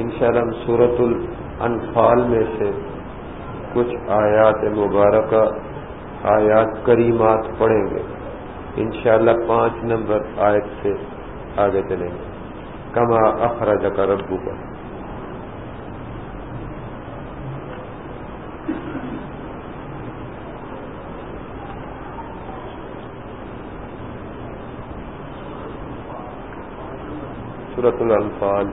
انشاءاللہ ہم سورت الانفال میں سے کچھ آیات مبارکہ، آیات کریمات پڑھیں گے۔ انشاءاللہ پانچ نمبر آیت سے آگے چلیں گے۔ کما اخراج کا ربو کا سورت الانفال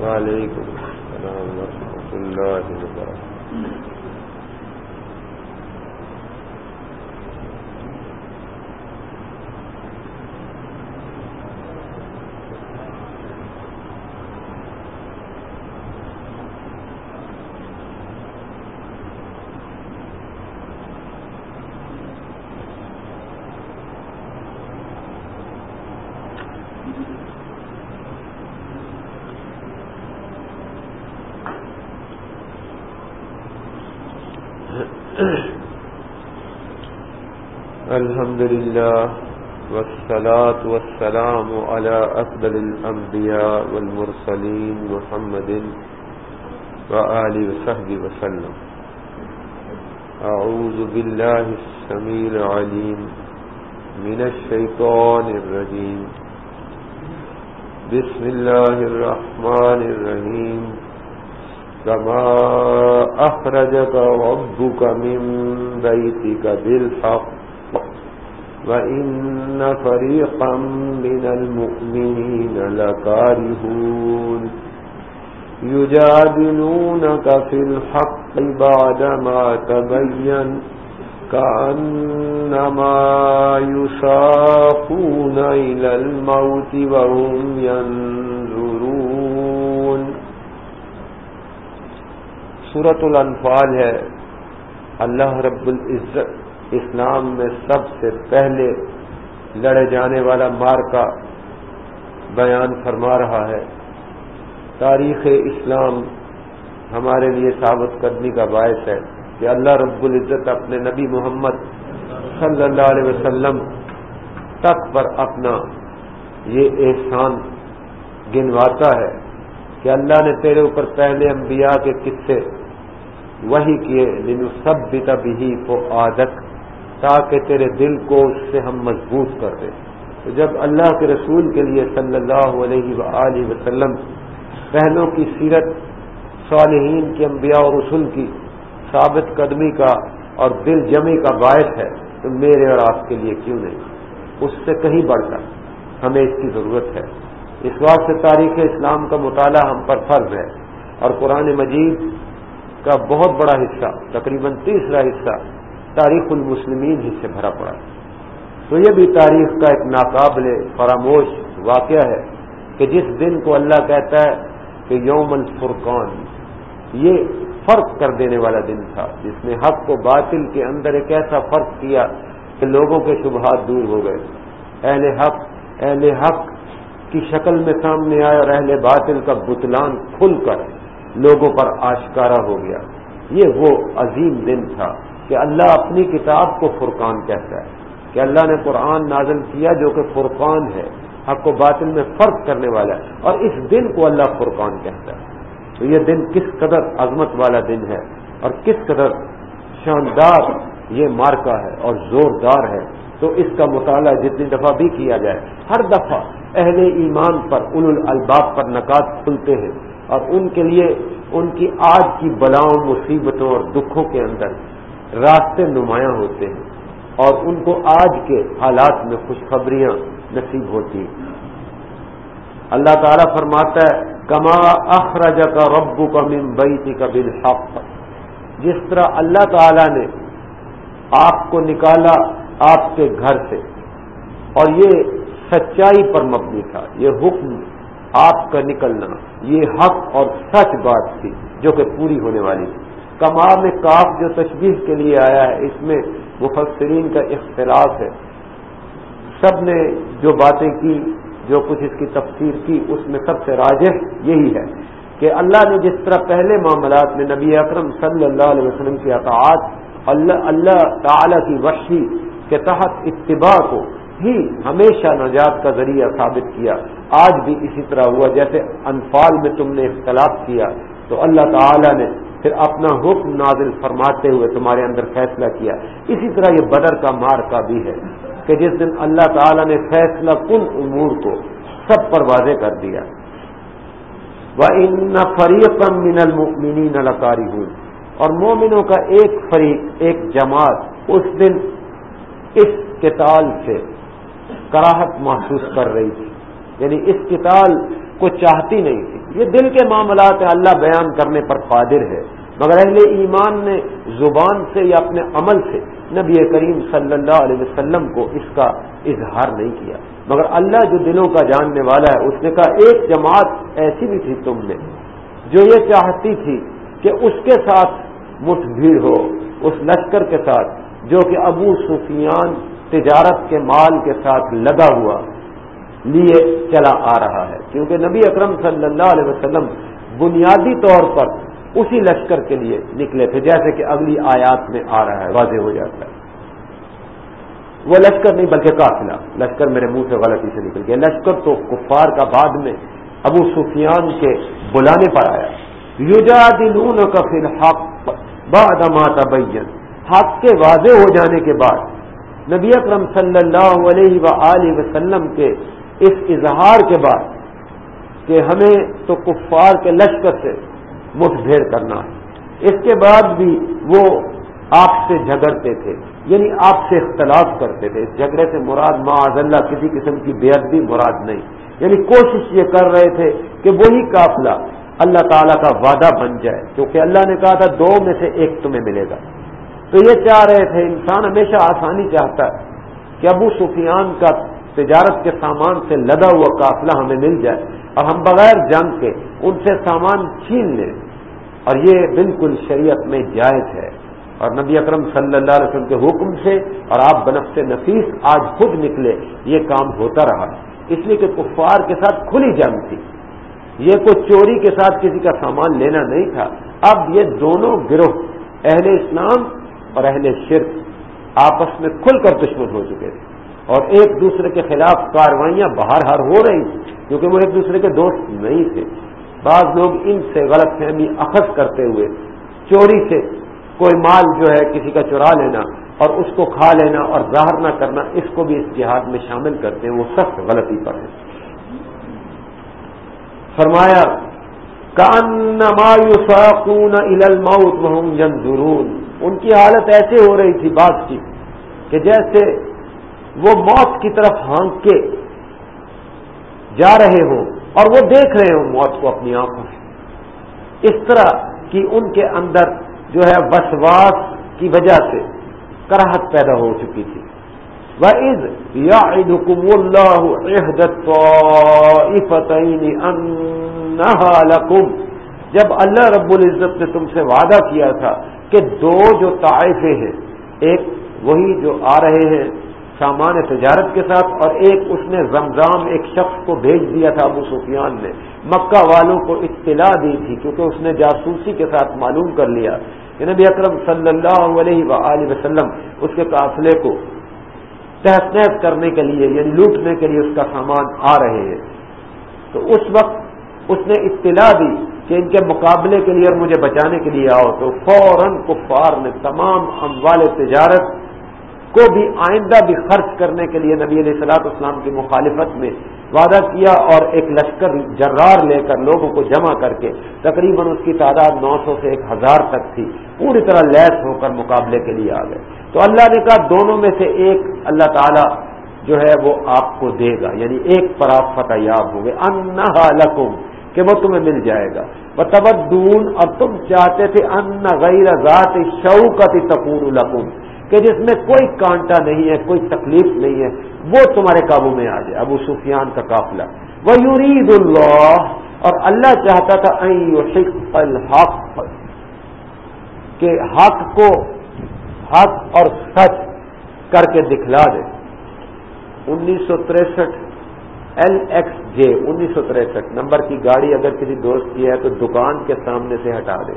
وعلیکم السلام ورحمۃ اللہ وبرکاتہ الحمد لله والصلاة والسلام على أفضل الأنبياء والمرسلين محمد وآله وصحبه وسلم. أعوذ بالله السميع العليم من الشيطان الرجيم. بسم الله الرحمن الرحيم. كما أخرجك ربك من بيتك بالحق. وإن فريقا من المؤمنين لكارهون يجادلونك في الحق بعدما تبين كأنما يساقون إلى الموت وهم ينظرون سورة الانفال ہے اللہ رب العزت اسلام میں سب سے پہلے لڑے جانے والا مار کا بیان فرما رہا ہے۔ تاریخ اسلام ہمارے لیے ثابت کرنے کا باعث ہے کہ اللہ رب العزت اپنے نبی محمد صلی اللہ علیہ وسلم تک پر اپنا یہ احسان گنواتا ہے کہ اللہ نے تیرے اوپر پہلے انبیاء کے قصے وہی کیے لنو سب بھی کو عادت تاکہ تیرے دل کو اس سے ہم مضبوط کر دیں۔ تو جب اللہ کے رسول کے لیے صلی اللہ علیہ و وسلم پہلوں کی سیرت، صالحین کے انبیاء اور رسول کی ثابت قدمی کا اور دل جمی کا باعث ہے، تو میرے اور آپ کے لیے کیوں نہیں؟ اس سے کہیں بڑھ کر ہمیں اس کی ضرورت ہے۔ اس بات سے تاریخ اسلام کا مطالعہ ہم پر فرض ہے اور قرآن مجید کا بہت بڑا حصہ، تقریباً تیسرا حصہ تاریخ المسلمین ہی سے بھرا پڑا تو یہ بھی تاریخ کا ایک ناقابل فراموش واقعہ ہے کہ جس دن کو اللہ کہتا ہے کہ یوم الفرقان یہ فرق کر دینے والا دن تھا۔ جس نے حق کو باطل کے اندر ایک ایسا فرق کیا کہ لوگوں کے شبہات دور ہو گئے۔ اہل حق اہل حق کی شکل میں سامنے آئے اور اہل باطل کا بتلان کھل کر لوگوں پر آشکارا ہو گیا۔ یہ وہ عظیم دن تھا۔ کہ اللہ اپنی کتاب کو فرقان کہتا ہے، کہ اللہ نے قرآن نازل کیا جو کہ فرقان ہے، حق و باطل میں فرق کرنے والا ہے، اور اس دن کو اللہ فرقان کہتا ہے۔ تو یہ دن کس قدر عظمت والا دن ہے، اور کس قدر شاندار یہ مارکا ہے اور زوردار ہے۔ تو اس کا مطالعہ جتنی دفعہ بھی کیا جائے، ہر دفعہ اہل ایمان پر ان الباب پر نکات کھلتے ہیں، اور ان کے لیے ان کی آج کی بلاؤں، مصیبتوں اور دکھوں کے اندر راستے نمایاں ہوتے ہیں اور ان کو آج کے حالات میں خوشخبریاں نصیب ہوتی ہیں۔ اللہ تعالیٰ فرماتا ہے، کما اخرج کا ربو کا ممبئی کا بالحق. جس طرح اللہ تعالی نے آپ کو نکالا آپ کے گھر سے، اور یہ سچائی پر مبنی تھا، یہ حکم آپ کا نکلنا، یہ حق اور سچ بات تھی جو کہ پوری ہونے والی تھی۔ کما میں کاف جو تشبیح کے لیے آیا ہے، اس میں مفسرین کا اختلاف ہے۔ سب نے جو باتیں کی، جو کچھ اس کی تفسیر کی، اس میں سب سے راجح یہی ہے کہ اللہ نے جس طرح پہلے معاملات میں نبی اکرم صلی اللہ علیہ وسلم کی اطاعت، اللہ اللہ تعالی کی وحشی کے تحت اتباع کو ہی ہمیشہ نجات کا ذریعہ ثابت کیا۔ آج بھی اسی طرح ہوا، جیسے انفال میں تم نے اختلاف کیا۔ تو اللہ تعالی نے پھر اپنا حکم نازل فرماتے ہوئے تمہارے اندر فیصلہ کیا۔ اسی طرح یہ بدر کا مار کا بھی ہے کہ جس دن اللہ تعالی نے فیصلہ کن امور کو سب پر واضح کر دیا۔ وہ ان فریق من المؤمنین نلکاری ہوئی اور مومنوں کا ایک فریق، ایک جماعت اس دن اس کتال سے کراہت محسوس کر رہی تھی۔ یعنی اس کتال کو چاہتی نہیں تھی۔ یہ دل کے معاملات اللہ بیان کرنے پر قادر ہے۔ مگر اہل ایمان نے زبان سے یا اپنے عمل سے نبی کریم صلی اللہ علیہ وسلم کو اس کا اظہار نہیں کیا۔ مگر اللہ جو دلوں کا جاننے والا ہے، اس نے کہا، ایک جماعت ایسی بھی تھی تم نے جو یہ چاہتی تھی کہ اس کے ساتھ مٹھ بھیڑ ہو، اس لشکر کے ساتھ، جو کہ ابو سفیان تجارت کے مال کے ساتھ لگا ہوا۔ لیے چلا آ رہا ہے۔ کیونکہ نبی اکرم صلی اللہ علیہ وسلم بنیادی طور پر اسی لشکر کے لیے نکلے تھے، جیسے کہ اگلی آیات میں آ رہا ہے، واضح ہو جاتا ہے۔ وہ لشکر نہیں بلکہ قافلہ لشکر میرے منہ سے غلطی سے نکل گیا۔ لشکر تو کفار کا بعد میں ابو سفیان کے بلانے پر آیا۔ یوجا دلون کا پھر حق بعد ماتا بین حق کے واضح ہو جانے کے بعد نبی اکرم صلی اللہ علیہ و وسلم کے اس اظہار کے بعد کہ ہمیں تو کفار کے لشکر سے مٹھ بھیڑ کرنا ہے۔ اس کے بعد بھی وہ آپ سے جھگڑتے تھے یعنی آپ سے اختلاف کرتے تھے۔ اس جھگڑے سے مراد معاذ اللہ کسی قسم کی بے ادبی مراد نہیں۔ یعنی کوشش یہ کر رہے تھے کہ وہی قافلہ اللہ تعالیٰ کا وعدہ بن جائے، کیونکہ اللہ نے کہا تھا دو میں سے ایک تمہیں ملے گا۔ تو یہ چاہ رہے تھے، انسان ہمیشہ آسانی چاہتا ہے کہ ابو سفیان کا تجارت کے سامان سے لدا ہوا قافلہ ہمیں مل جائے اور ہم بغیر جنگ کے ان سے سامان چھین لیں۔ اور یہ بالکل شریعت میں جائز ہے۔ اور نبی اکرم صلی اللہ علیہ وسلم کے حکم سے اور آپ بنف سے نفیس آج خود نکلے، یہ کام ہوتا رہا۔ اس لیے کہ کفار کے ساتھ کھلی جنگ تھی۔ یہ کوئی چوری کے ساتھ کسی کا سامان لینا نہیں تھا۔ اب یہ دونوں گروہ، اہل اسلام اور اہل شرک، آپس میں کھل کر دشمن ہو چکے تھے۔ اور ایک دوسرے کے خلاف کاروائیاں باہر ہر ہو رہی تھیں، کیونکہ وہ ایک دوسرے کے دوست نہیں تھے۔ بعض لوگ ان سے غلط فہمی اخذ کرتے ہوئے چوری سے کوئی مال جو ہے کسی کا چرا لینا اور اس کو کھا لینا اور ظاہر نہ کرنا، اس کو بھی اس جہاد میں شامل کرتے ہیں، وہ سخت غلطی پر ہے فرمایا وهم ينظرون ان کی حالت ایسے ہو رہی تھی بات کی کہ جیسے وہ موت کی طرف ہانک کے جا رہے ہوں اور وہ دیکھ رہے ہوں موت کو اپنی آنکھوں سے۔ اس طرح کی ان کے اندر جو ہے وسواس کی وجہ سے کراہت پیدا ہو چکی تھی۔ وَإِذْ يَعِدُكُمُ اللَّهُ عِهْدَ الطَّائِفَتَيْنِ أَنَّهَا لَكُمْ۔ جب اللہ رب العزت نے تم سے وعدہ کیا تھا کہ دو جو طائفے ہیں، ایک وہی جو آ رہے ہیں سامان تجارت کے ساتھ اور ایک اس نے زمزام ایک شخص کو بھیج دیا تھا ابو سفیان نے۔ مکہ والوں کو اطلاع دی تھی کیونکہ اس نے جاسوسی کے ساتھ معلوم کر لیا۔ کہ نبی اکرم صلی اللہ علیہ و وسلم اس کے قافلے کو تحت نیب کرنے کے لیے یعنی لوٹنے کے لیے اس کا سامان آ رہے ہیں۔ تو اس وقت اس نے اطلاع دی کہ ان کے مقابلے کے لیے اور مجھے بچانے کے لیے آؤ۔ تو فوراً کفار نے تمام اموال تجارت کو بھی آئندہ بھی خرچ کرنے کے لیے نبی علیہ السلاط اسلام کی مخالفت میں وعدہ کیا اور ایک لشکر جرار لے کر لوگوں کو جمع کر کے تقریباً اس کی تعداد نو سو سے ایک ہزار تک تھی، پوری طرح لیس ہو کر مقابلے کے لیے آ گئے۔ تو اللہ نے کہا دونوں میں سے ایک اللہ تعالی جو ہے وہ آپ کو دے گا یعنی ایک پر آپ فتح یاب ہو گئے ان کہ وہ تمہیں مل جائے گا۔ وہ تبدون اور تم چاہتے تھے ان غیر ذات شوقت تقور لکم۔ کہ جس میں کوئی کانٹا نہیں ہے، کوئی تکلیف نہیں ہے، وہ تمہارے قابو میں آ جائے۔ ابو سفیان کا قافلہ۔ وہ یورید اللہ اور اللہ چاہتا تھا الحق، کہ حق کو حق اور سچ کر کے دکھلا دے۔ انیس سو تریسٹھ ایل ایکس جے انیس سو تریسٹھ۔ نمبر کی گاڑی اگر کسی دوست کی ہے تو دکان کے سامنے سے ہٹا دے۔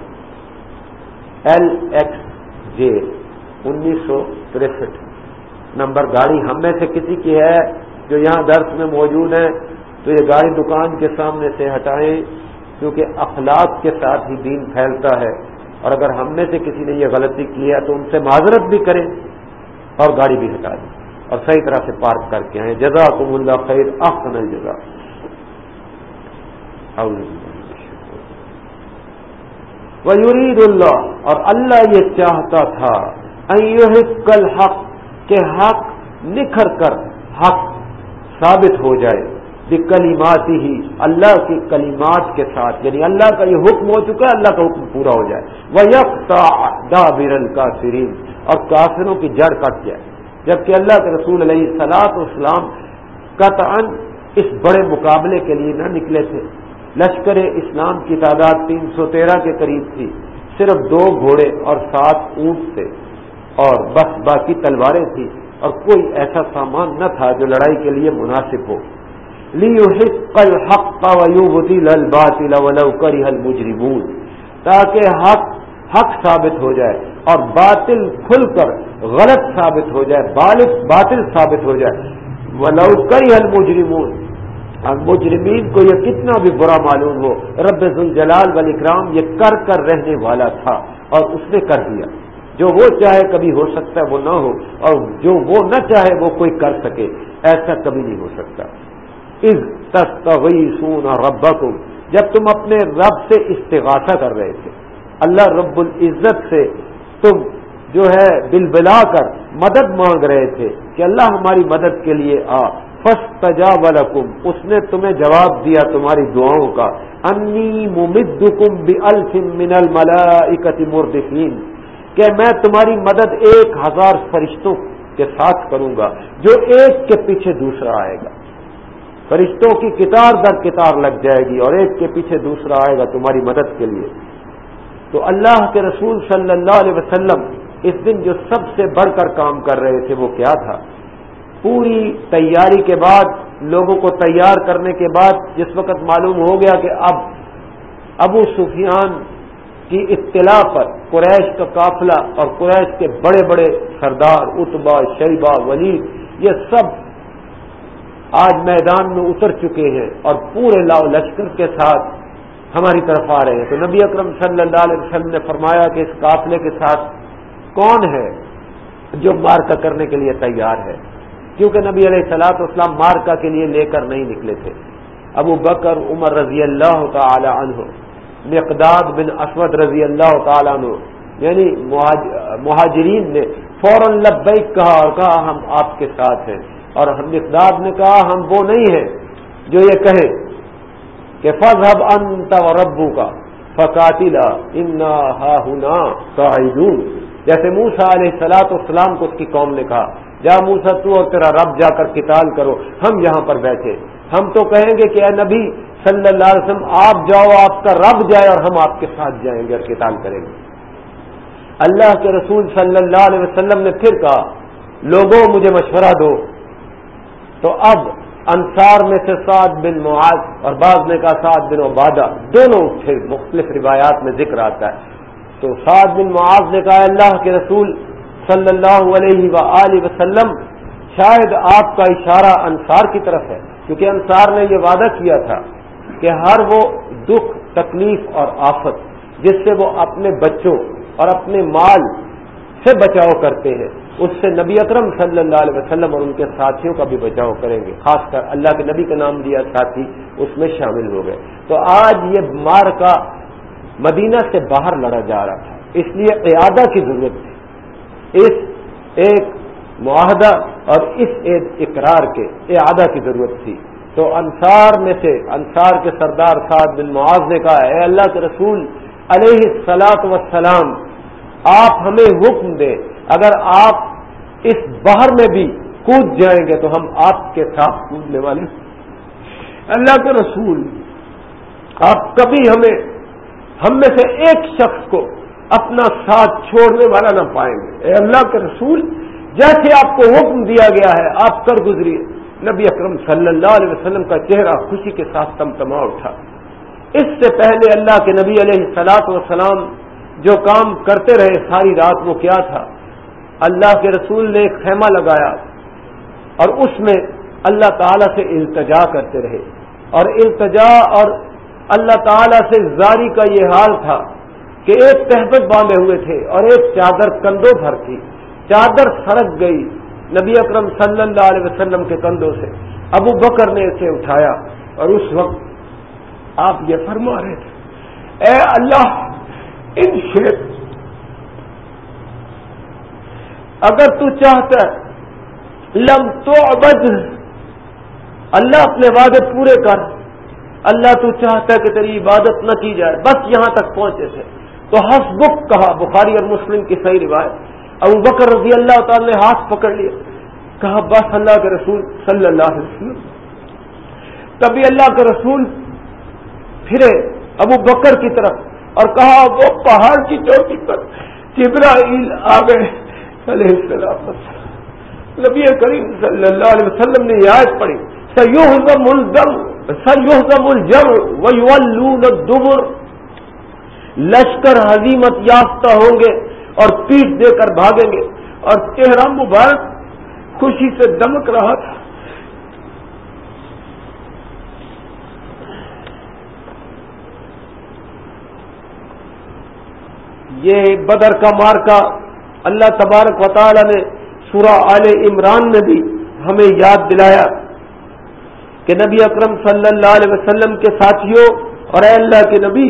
ایل ایکس جے انیس سو تریسٹھ۔ نمبر گاڑی ہم میں سے کسی کی ہے جو یہاں درس میں موجود ہے، تو یہ گاڑی دکان کے سامنے سے ہٹائیں، کیونکہ اخلاق کے ساتھ ہی دین پھیلتا ہے۔ اور اگر ہم میں سے کسی نے یہ غلطی کی ہے، تو ان سے معذرت بھی کریں اور گاڑی بھی ہٹا دیں۔ اور صحیح طرح سے پارک کر کے آئیں۔ جزا کم اللہ خیر آخن الجزا ویورید اللہ اور اللہ یہ چاہتا تھا کل حق کے حق نکھر کر حق ثابت ہو جائے کلیمات ہی اللہ کی کلیمات کے ساتھ یعنی اللہ کا یہ حکم ہو چکا ہے، اللہ کا حکم پورا ہو جائے۔ وہ یکتا برن کا اور کافروں کی جڑ کٹ جائے۔ جبکہ اللہ کے رسول علیہ سلاط اسلام قطعا اس بڑے مقابلے کے لیے نہ نکلے تھے۔ لشکر اسلام کی تعداد تین سو تیرہ کے قریب تھی۔ صرف دو گھوڑے اور سات اونٹ تھے۔ اور بس باقی تلواریں تھیں اور کوئی ایسا سامان نہ تھا جو لڑائی کے لیے مناسب ہو۔ کل حق تاکہ حق حق ثابت ہو جائے اور باطل کھل کر غلط ثابت ہو جائے باطل ثابت ہو جائے۔ ولو کری حل اور مجرمین کو یہ کتنا بھی برا معلوم ہو، رب الجلال والاکرام یہ کر کر رہنے والا تھا اور اس نے کر دیا۔ جو وہ چاہے کبھی ہو سکتا ہے وہ نہ ہو اور جو وہ نہ چاہے وہ کوئی کر سکے، ایسا کبھی نہیں ہو سکتا۔ از تستغی سونا رب جب تم اپنے رب سے استغاثہ کر رہے تھے۔ اللہ رب العزت سے تم جو ہے بل بلا کر مدد مانگ رہے تھے کہ اللہ ہماری مدد کے لیے آ۔ فس تجا اس نے تمہیں جواب دیا تمہاری دعاؤں کا۔ انی ممد کم بل من الملائکت مردفین۔ کہ میں تمہاری مدد ایک ہزار فرشتوں کے ساتھ کروں گا، جو ایک کے پیچھے دوسرا آئے گا۔ فرشتوں کی کتار در کتار لگ جائے گی اور ایک کے پیچھے دوسرا آئے گا تمہاری مدد کے لیے۔ تو اللہ کے رسول صلی اللہ علیہ وسلم اس دن جو سب سے بڑھ کر کام کر رہے تھے وہ کیا تھا؟ پوری تیاری کے بعد، لوگوں کو تیار کرنے کے بعد، جس وقت معلوم ہو گیا کہ اب ابو سفیان کی اطلاع پر قریش کا قافلہ اور قریش کے بڑے بڑے سردار اتبا شیبہ، ولید، یہ سب آج میدان میں اتر چکے ہیں اور پورے لاؤ لشکر کے ساتھ ہماری طرف آ رہے ہیں۔ تو نبی اکرم صلی اللہ علیہ وسلم نے فرمایا کہ اس قافلے کے ساتھ کون ہے جو مارکا کرنے کے لیے تیار ہے؟ کیونکہ نبی علیہ سلاط اسلام مارکا کے لیے لے کر نہیں نکلے تھے۔ ابو بکر، عمر رضی اللہ تعالی عنہ مقداد بن اسود رضی اللہ تعالیٰ عنہ یعنی مہاجرین نے فوراً لبیک کہا اور کہا ہم آپ کے ساتھ ہیں۔ اور مقداد نے کہا ہم وہ نہیں ہیں جو یہ کہے کہ فض ہب انت و ربو کا فقاتلا، انا ہا ہنا جیسے موسا علیہ سلاۃ والسلام کو اس کی قوم نے کہا جا موسا تو اور تیرا رب جا کر قتال کرو، ہم یہاں پر بیٹھے۔ ہم تو کہیں گے کہ اے نبی صلی اللہ علیہ وسلم، آپ جاؤ، آپ کا رب جائے اور ہم آپ کے ساتھ جائیں گے اور قتال کریں گے۔ اللہ کے رسول صلی اللہ علیہ وسلم نے پھر کہا، لوگوں، مجھے مشورہ دو۔ تو اب انصار میں سے سعد بن معاذ اور بعض نے کہا، سعد بن عبادہ، دونوں پھر مختلف روایات میں ذکر آتا ہے۔ تو سعد بن معاذ نے کہا اللہ کے رسول صلی اللہ علیہ و وسلم، شاید آپ کا اشارہ انصار کی طرف ہے، کیونکہ انصار نے یہ وعدہ کیا تھا۔ کہ ہر وہ دکھ، تکلیف اور آفت جس سے وہ اپنے بچوں اور اپنے مال سے بچاؤ کرتے ہیں، اس سے نبی اکرم صلی اللہ علیہ وسلم اور ان کے ساتھیوں کا بھی بچاؤ کریں گے، خاص کر اللہ کے نبی کا نام دیا ساتھی اس میں شامل ہو گئے۔ تو آج یہ مار کا مدینہ سے باہر لڑا جا رہا تھا۔ اس لیے قیادہ کی ضرورت تھی۔ اس ایک معاہدہ اور اس ایک اقرار کے اعادہ کی ضرورت تھی۔ تو انصار میں سے، انصار کے سردار سعد بن معاذ نے کہا، اے اللہ کے رسول، علیہ السلاط وسلام آپ ہمیں حکم دیں اگر آپ اس بہر میں بھی کود جائیں گے تو ہم آپ کے ساتھ کودنے والے اللہ کے رسول، آپ کبھی ہمیں، ہم میں سے ایک شخص کو اپنا ساتھ چھوڑنے والا نہ پائیں گے۔ اے اللہ کے رسول، جیسے آپ کو حکم دیا گیا ہے، آپ کر گزریے۔ نبی اکرم صلی اللہ علیہ وسلم کا چہرہ خوشی کے ساتھ تمتما اٹھا۔ اس سے پہلے اللہ کے نبی علیہ سلاط وسلام جو کام کرتے رہے ساری رات وہ کیا تھا؟ اللہ کے رسول نے ایک خیمہ لگایا اور اس میں اللہ تعالی سے التجا کرتے رہے۔ اور التجا اور اللہ تعالی سے زاری کا یہ حال تھا کہ ایک تحبت باندھے ہوئے تھے اور ایک چادر کندھوں بھر تھی چادر سڑک گئی۔ نبی اکرم صلی اللہ علیہ وسلم کے کندھوں سے ابو بکر نے اسے اٹھایا اور اس وقت آپ یہ فرما رہے تھے، اے اللہ، ان شیخ اگر تو چاہتا ہے، لم تو ابد اللہ اپنے وعدے پورے کر، اللہ تو چاہتا ہے کہ تیری عبادت نہ کی جائے، بس یہاں تک پہنچے تھے۔ تو ہس بک کہا، بخاری اور مسلم کی صحیح روایت۔ ابو بکر رضی اللہ تعالی نے ہاتھ پکڑ لیا۔ کہا، بس اللہ کے رسول صلی اللہ علیہ وسلم۔ تبھی اللہ کے رسول پھرے ابو بکر کی طرف اور کہا، وہ پہاڑ کی چوٹی پر جبرائیل آ گئے علیہ السلام۔ نبی کریم صلی اللہ علیہ وسلم نے یہ آیت پڑھی سیوہزم الدم سیوہزم الجم ویولون الدبر۔ لشکر حضیمت یافتہ ہوں گے۔ اور پیٹ دے کر بھاگیں گے۔ اور چہرہ مبارک خوشی سے دمک رہا تھا۔ یہ بدر کا مارکا اللہ تبارک و تعالی نے سورہ آل عمران میں بھی ہمیں یاد دلایا کہ نبی اکرم صلی اللہ علیہ وسلم کے ساتھیوں اور اے اللہ کے نبی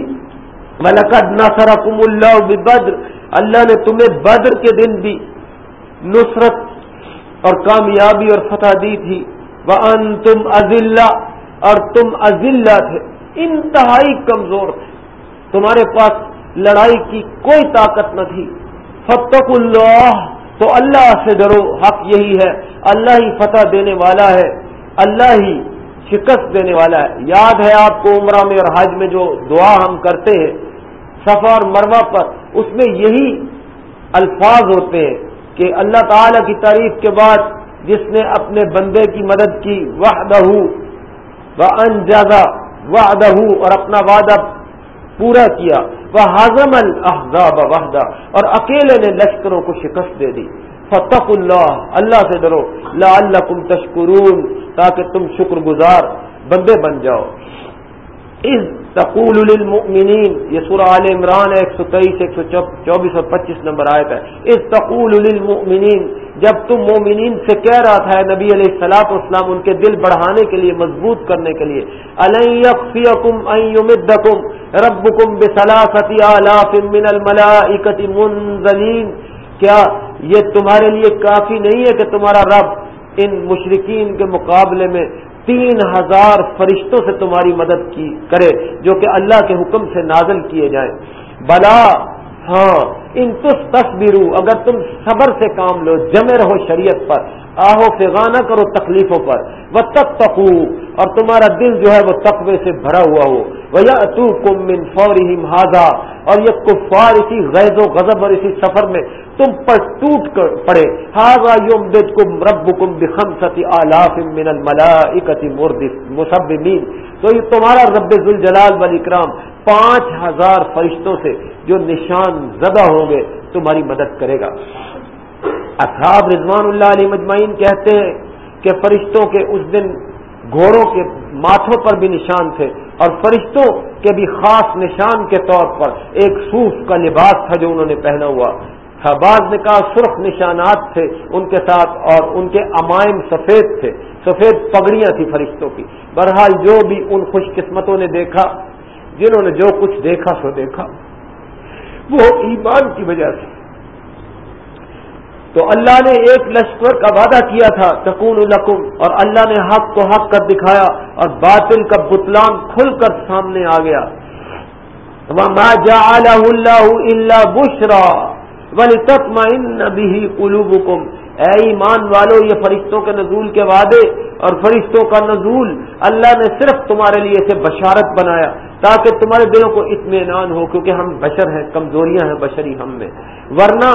ملکت نصرکم اللہ بدر اللہ نے تمہیں بدر کے دن بھی نصرت اور کامیابی اور فتح دی تھی۔ وہ ان تم عزلہ اور تم عزلہ تھے۔ انتہائی کمزور تھے۔ تمہارے پاس لڑائی کی کوئی طاقت نہ تھی۔ فتق اللہ تو اللہ سے ڈرو۔ حق یہی ہے۔ اللہ ہی فتح دینے والا ہے۔ اللہ ہی شکست دینے والا ہے۔ یاد ہے آپ کو عمرہ میں اور حج میں جو دعا ہم کرتے ہیں، صفا اور مروا پر اس میں یہی الفاظ ہوتے ہیں کہ اللہ تعالی کی تعریف کے بعد جس نے اپنے بندے کی مدد کی، وحدہ و انجازہ وحدہ اور اپنا وعدہ پورا کیا۔ وہ ہاضم الحضاب وحدہ، اور اکیلے نے لشکروں کو شکست دے دی۔ فتح اللہ اللہ سے ڈرو۔ لا اللہ کم تشکرون، تاکہ تم شکر گزار بندے بن جاؤ۔ اس تقول للمؤمنین، یہ سورہ عال عمران ہے، ایک سو تیئیس، ایک سو چوبیس اور پچیس نمبر آئے تھا اس تقول للمؤمنین، جب تم مومنین سے کہہ رہا تھا نبی علیہ السلاط اسلام ان کے دل بڑھانے کے لیے، مضبوط کرنے کے لیے الکم ربکم بسلاستی آلاف من الملائکت منزلین کیا یہ تمہارے لیے کافی نہیں ہے کہ تمہارا رب ان مشرقین کے مقابلے میں تین ہزار فرشتوں سے تمہاری مدد کی کرے جو کہ اللہ کے حکم سے نازل کیے جائیں۔ بلا ہاں ان تس تصویروں اگر تم صبر سے کام لو جمے رہو شریعت پر آہو فغانہ کرو تکلیفوں پر۔ وہ تک اور تمہارا دل جو ہے وہ تقوی سے بھرا ہوا ہو۔ وہ یا تو کم من فوری اور یہ کفار اسی غیظ و غضب اور اسی سفر میں تم پر ٹوٹ کر پڑے۔ ہاضا یوم دد کم رب کم بخم ستی آلاف من الملا مصبین تو یہ تمہارا رب ذوالجلال والی اکرام پانچ ہزار فرشتوں سے جو نشان زدہ ہو ہوں گے، تمہاری مدد کرے گا۔ اصحاب رضوان اللہ علی مجمعین کہتے ہیں کہ فرشتوں کے اس دن گھوڑوں کے ماتھوں پر بھی نشان تھے اور فرشتوں کے بھی خاص نشان کے طور پر ایک صوف کا لباس تھا جو انہوں نے پہنا ہوا۔ تھا بعض نے کہا، سرخ نشانات تھے ان کے ساتھ اور ان کے امائم سفید تھے۔ سفید پگڑیاں تھیں فرشتوں کی۔ بہرحال جو بھی ان خوش قسمتوں نے دیکھا، جنہوں نے جو کچھ دیکھا، سو دیکھا۔ وہ ایمان کی وجہ سے۔ تو اللہ نے ایک لشکر کا وعدہ کیا تھا، تکون القم اور اللہ نے حق کو حق کر دکھایا، اور باطل کا بتلان کھل کر سامنے آ گیا۔ اللہ بشرا ولی تطمئن به قلوبکم۔ اے ایمان والو، یہ فرشتوں کے نزول کے وعدے اور فرشتوں کا نزول اللہ نے صرف تمہارے لیے اسے بشارت بنایا۔ تاکہ تمہارے دلوں کو اطمینان ہو، کیونکہ ہم بشر ہیں، کمزوریاں ہیں بشری ہم میں۔ ورنہ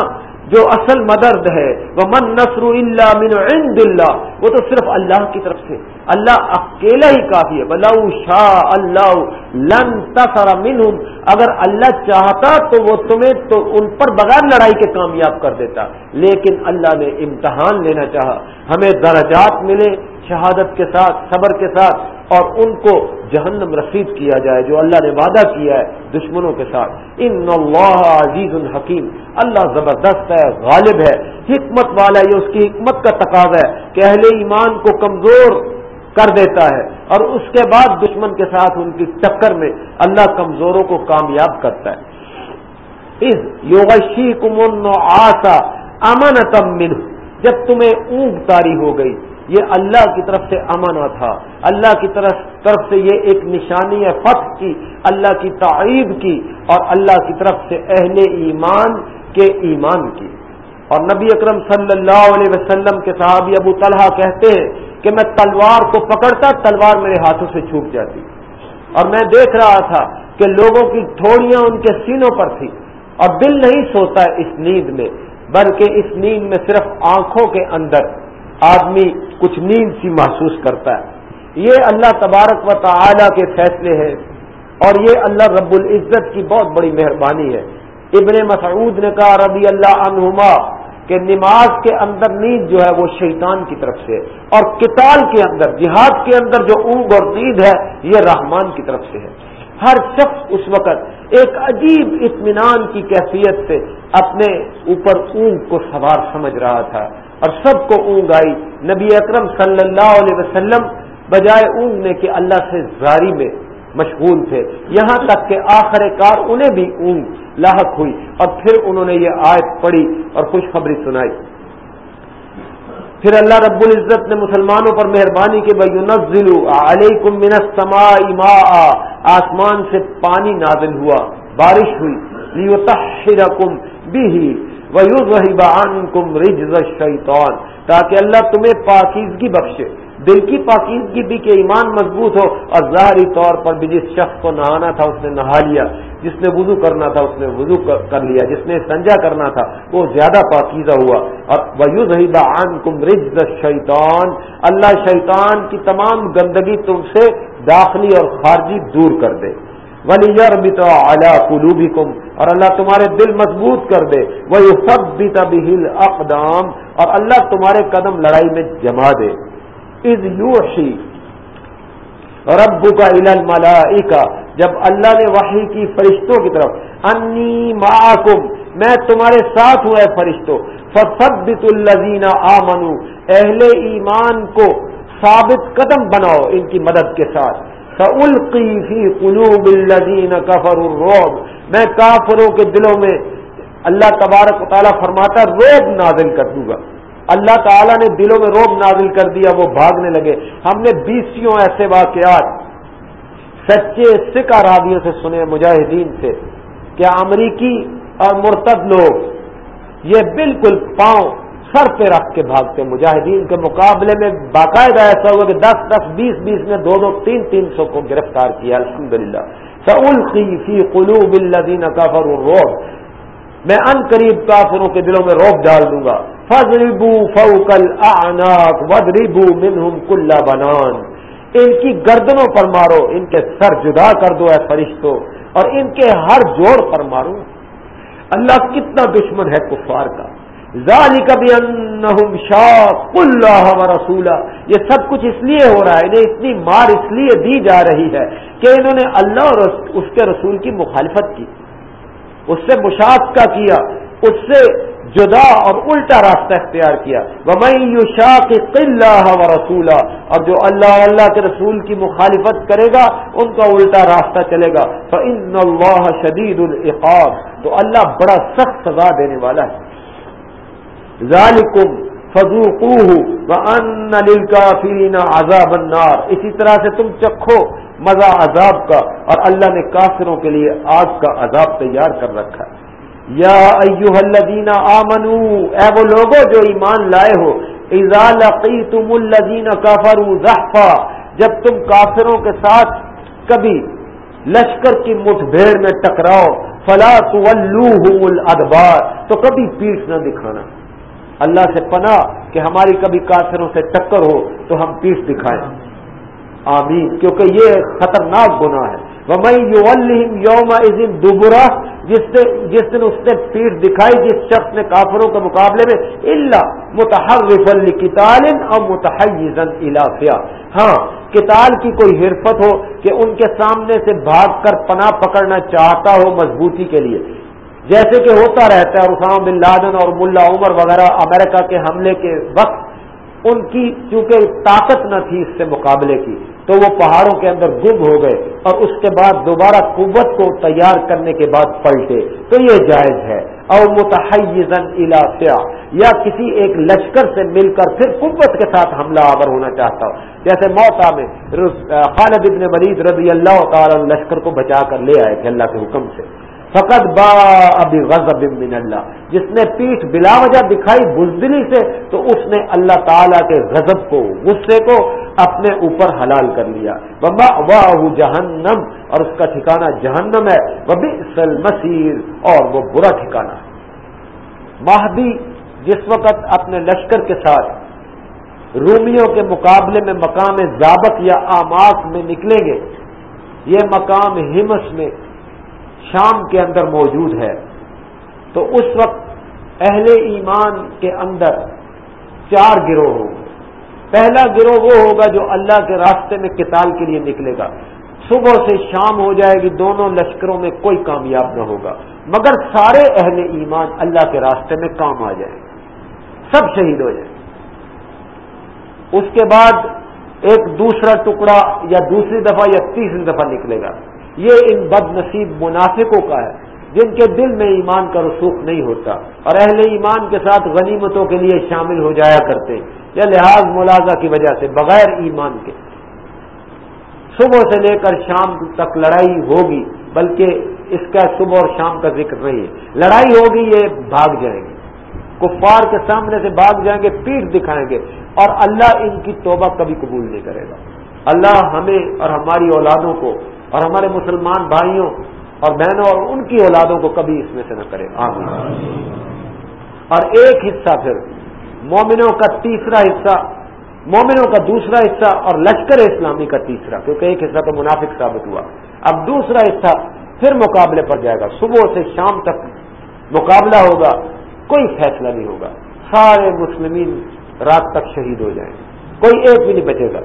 جو اصل مدرد ہے وہ من نصر اللہ من عند اللہ وہ تو صرف اللہ کی طرف سے، اللہ اکیلا ہی کافی ہے۔ بلا شاہ اللہ لن تصر منہم اگر اللہ چاہتا تو وہ تمہیں تو ان پر بغیر لڑائی کے کامیاب کر دیتا۔ لیکن اللہ نے امتحان لینا چاہا۔ ہمیں درجات ملے شہادت کے ساتھ، صبر کے ساتھ اور ان کو جہنم رسید کیا جائے، جو اللہ نے وعدہ کیا ہے دشمنوں کے ساتھ۔ ان اللہ عزیز الحکیم اللہ زبردست ہے، غالب ہے۔ حکمت والا یہ اس کی حکمت کا تقاضا ہے کہ اہل ایمان کو کمزور کر دیتا ہے اور اس کے بعد دشمن کے ساتھ ان کی ٹکر میں اللہ کمزوروں کو کامیاب کرتا ہے۔ اس یوگشی کمن آسا امن تم جب تمہیں اونگ تاری ہو گئی یہ اللہ کی طرف سے امنا تھا۔ اللہ کی طرف طرف سے یہ ایک نشانی ہے، فتح کی، اللہ کی تعریب کی اور اللہ کی طرف سے اہل ایمان کے ایمان کی۔ اور نبی اکرم صلی اللہ علیہ وسلم کے صحابی ابو طلحہ کہتے ہیں کہ میں تلوار کو پکڑتا، تلوار میرے ہاتھوں سے چھوٹ جاتی۔ اور میں دیکھ رہا تھا کہ لوگوں کی تھوڑیاں ان کے سینوں پر تھی اور دل نہیں سوتا اس نیند میں، بلکہ اس نیند میں صرف آنکھوں کے اندر۔ آدمی کچھ نیند سی محسوس کرتا ہے۔ یہ اللہ تبارک و تعالی کے فیصلے ہیں اور یہ اللہ رب العزت کی بہت بڑی مہربانی ہے۔ ابن مسعود نے کہا ربی اللہ عنہما کہ نماز کے اندر نیند جو ہے وہ شیطان کی طرف سے اور کتال کے اندر، جہاد کے اندر جو اونگ اور نیند ہے، یہ رحمان کی طرف سے ہے۔ ہر شخص اس وقت ایک عجیب اطمینان کی کیفیت سے اپنے اوپر اونگ کو سوار سمجھ رہا تھا۔ اور سب کو اونگ آئی۔ نبی اکرم صلی اللہ علیہ وسلم بجائے اونگنے کے اللہ سے زاری میں مشغول تھے۔ یہاں تک کہ آخر کار انہیں بھی اونگ لاحق ہوئی۔ اور پھر انہوں نے یہ آیت پڑھی اور خوشخبری سنائی۔ پھر اللہ رب العزت نے مسلمانوں پر مہربانی کے بھائی نزل علیکم من السماء ماء۔ آسمان سے پانی نازل ہوا، بارش ہوئی۔ لیتحرکم بھی کم رجز شیطان تاکہ اللہ تمہیں پاکیزگی بخشے۔ دل کی پاکیزگی بھی کہ ایمان مضبوط ہو۔ اور ظاہری طور پر بھی جس شخص کو نہانا تھا، اس نے نہا لیا۔ جس نے وضو کرنا تھا، اس نے وضو کر لیا۔ جس نے سنجا کرنا تھا، وہ زیادہ پاکیزہ ہوا۔ اور ویو زہیبہ کم رجز شیطان اللہ شیطان کی تمام گندگی تم سے داخلی اور خارجی دور کر دے۔ ولی یار بتا اور اللہ تمہارے دل مضبوط کر دے وہ سب بیتا بہل اقدام اور اللہ تمہارے قدم لڑائی میں جما دے۔ از یوشی ربو کا علم جب اللہ نے وحی کی فرشتوں کی طرف انی معکم میں تمہارے ساتھ ہوں اے فرشتوں فثبت الذین آمنو اہل ایمان کو ثابت قدم بناؤ ان کی مدد کے ساتھ۔ فَأُلْقِي فِي قُلُوبِ الَّذِينَ كَفَرُوا الرُّعْبَ۔ میں کافروں کے دلوں میں اللہ تبارک و تعالیٰ فرماتا روب نازل کر دوں گا۔ اللہ تعالیٰ نے دلوں میں روب نازل کر دیا، وہ بھاگنے لگے۔ ہم نے بیسوں ایسے واقعات سچے سکا رابیوں سے سنے، مجاہدین سے کیا امریکی اور مرتد لوگ یہ بالکل پاؤں سر پہ رکھ کے بھاگتے مجاہدین کے مقابلے میں باقاعدہ ایسا ہوا کہ دس دس، بیس بیس نے دو دو، تین تین سو کو گرفتار کیا الحمد للہ سعول فی قلوب الدین کافر روب میں ان قریب کافروں کے دلوں میں روب ڈال دوں گا۔ فضربو فوکل آناک ودربو منہم کل بنان۔ ان کی گردنوں پر مارو، ان کے سر جدا کر دو، اے فرشتوں اور ان کے ہر جوڑ پر مارو۔ اللہ کتنا دشمن ہے کفار کا۔ ذالی کبھی ان شاہ اللہ و رسولہ۔ یہ سب کچھ اس لیے ہو رہا ہے، انہیں اتنی مار اس لیے دی جا رہی ہے کہ انہوں نے اللہ اور اس کے رسول کی مخالفت کی۔ اس سے مشاقہ کیا، اس سے جدا اور الٹا راستہ اختیار کیا۔ وہ شاہ قلعہ و رسولہ اور جو اللہ اللہ کے رسول کی مخالفت کرے گا، ان کا الٹا راستہ چلے گا۔ تو ان اللہ شدید تو اللہ بڑا سخت سزا دینے والا ہے۔ ذالکم فضوقوه وان للكافرين عذاب النار۔ اسی طرح سے تم چکھو مزہ عذاب کا اور اللہ نے کافروں کے لیے آگ کا عذاب تیار کر رکھا ہے۔ یا ایوہ الذین آمنو، اے وہ لوگوں جو ایمان لائے ہو، اذا لقیتم الذین کافروا زحفا، جب تم کافروں کے ساتھ کبھی لشکر کی مٹھ بھیڑ میں ٹکراؤ، فلا تولوہم الادبار، تو کبھی پیٹ نہ دکھانا۔ اللہ سے پناہ کہ ہماری کبھی کافروں سے ٹکر ہو تو ہم پیٹ دکھائیں۔ آمین۔ کیونکہ یہ خطرناک گناہ ہے۔ یوم دوبرا جس نے، جس دن اس نے پیٹ دکھائی، جس شخص نے کافروں کے مقابلے میں اللہ متحرف کتال اور متحز الافیہ ہاں کتال کی کوئی حرفت ہو کہ ان کے سامنے سے بھاگ کر پناہ پکڑنا چاہتا ہو مضبوطی کے لیے۔ جیسے کہ ہوتا رہتا ہے اسامہ بن لادن اور ملا عمر وغیرہ امریکہ کے حملے کے وقت ان کی چونکہ طاقت نہ تھی اس سے مقابلے کی، تو وہ پہاڑوں کے اندر گم ہو گئے اور اس کے بعد دوبارہ قوت کو تیار کرنے کے بعد پلٹے۔ تو یہ جائز ہے۔ اور متحزن علاقہ یا کسی ایک لشکر سے مل کر پھر قوت کے ساتھ حملہ آور ہونا چاہتا ہو۔ جیسے موتا میں خالد ابن ولید رضی اللہ تعالی لشکر کو بچا کر لے آئے تھے اللہ کے حکم سے۔ فقط با ابھی غزب من اللہ۔ جس نے پیٹھ بلا وجہ دکھائی بزدلی سے، تو اس نے اللہ تعالی کے غضب کو، غصے کو اپنے اوپر حلال کر لیا۔ بمبا واہ جہنم، اور اس کا ٹھکانہ جہنم ہے۔ وہ بھی مسیر اور وہ برا ٹھکانہ۔ ہے مہدی جس وقت اپنے لشکر کے ساتھ رومیوں کے مقابلے میں مقام ضابط یا آماس میں نکلیں گے، یہ مقام ہمس میں شام کے اندر موجود ہے تو اس وقت اہل ایمان کے اندر چار گروہ ہوں گے۔ پہلا گروہ وہ ہوگا جو اللہ کے راستے میں کتال کے لیے نکلے گا۔ صبح سے شام ہو جائے گی، دونوں لشکروں میں کوئی کامیاب نہ ہوگا۔ مگر سارے اہل ایمان اللہ کے راستے میں کام آ جائیں گے۔ سب شہید ہو جائیں اس کے بعد ایک دوسرا ٹکڑا یا دوسری دفعہ یا تیسری دفعہ نکلے گا۔ یہ ان بد نصیب منافقوں کا ہے، جن کے دل میں ایمان کا رسوخ نہیں ہوتا اور اہل ایمان کے ساتھ غنیمتوں کے لیے شامل ہو جایا کرتے، یا لحاظ ملازہ کی وجہ سے بغیر ایمان کے۔ صبح سے لے کر شام تک لڑائی ہوگی، بلکہ اس کا صبح اور شام کا ذکر نہیں ہے۔ لڑائی ہوگی، یہ بھاگ جائیں گے۔ کفار کے سامنے سے بھاگ جائیں گے، پیٹ دکھائیں گے۔ اور اللہ ان کی توبہ کبھی قبول نہیں کرے گا۔ اللہ ہمیں اور ہماری اولادوں کو اور ہمارے مسلمان بھائیوں اور بہنوں اور ان کی اولادوں کو کبھی اس میں سے نہ کرے۔ آمین۔ اور ایک حصہ پھر، مومنوں کا تیسرا حصہ، مومنوں کا دوسرا حصہ اور لشکر اسلامی کا تیسرا، کیونکہ ایک حصہ تو منافق ثابت ہوا۔ اب دوسرا حصہ پھر مقابلے پر جائے گا۔ صبح سے شام تک مقابلہ ہوگا، کوئی فیصلہ نہیں ہوگا۔ سارے مسلمین رات تک شہید ہو جائیں۔ گے کوئی ایک بھی نہیں بچے گا۔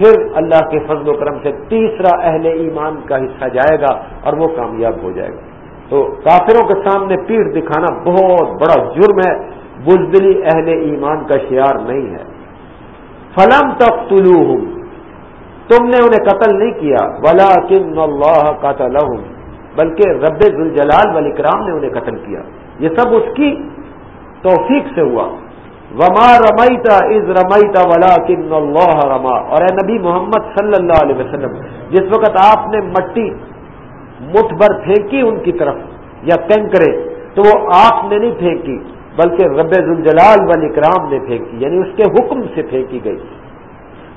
پھر اللہ کے فضل و کرم سے تیسرا اہل ایمان کا حصہ جائے گا اور وہ کامیاب ہو جائے گا۔ تو کافروں کے سامنے پیٹ دکھانا بہت بڑا جرم ہے۔ بزدلی اہل ایمان کا شعار نہیں ہے۔ فلم تک تم نے انہیں قتل نہیں کیا۔ ولا کن اللہ قتل بلکہ رب الجلال ولی کرام نے انہیں قتل کیا۔ یہ سب اس کی توفیق سے ہوا۔ وما رمیتا از رمیتا ولا کن اللہ رما۔ اور اے نبی محمد صلی اللہ علیہ وسلم، جس وقت آپ نے مٹی مٹھ بھر پھینکی ان کی طرف یا کنکرے، تو وہ آپ نے نہیں پھینکی، بلکہ رب الجلال ولی کرام نے پھینکی یعنی اس کے حکم سے پھینکی گئی۔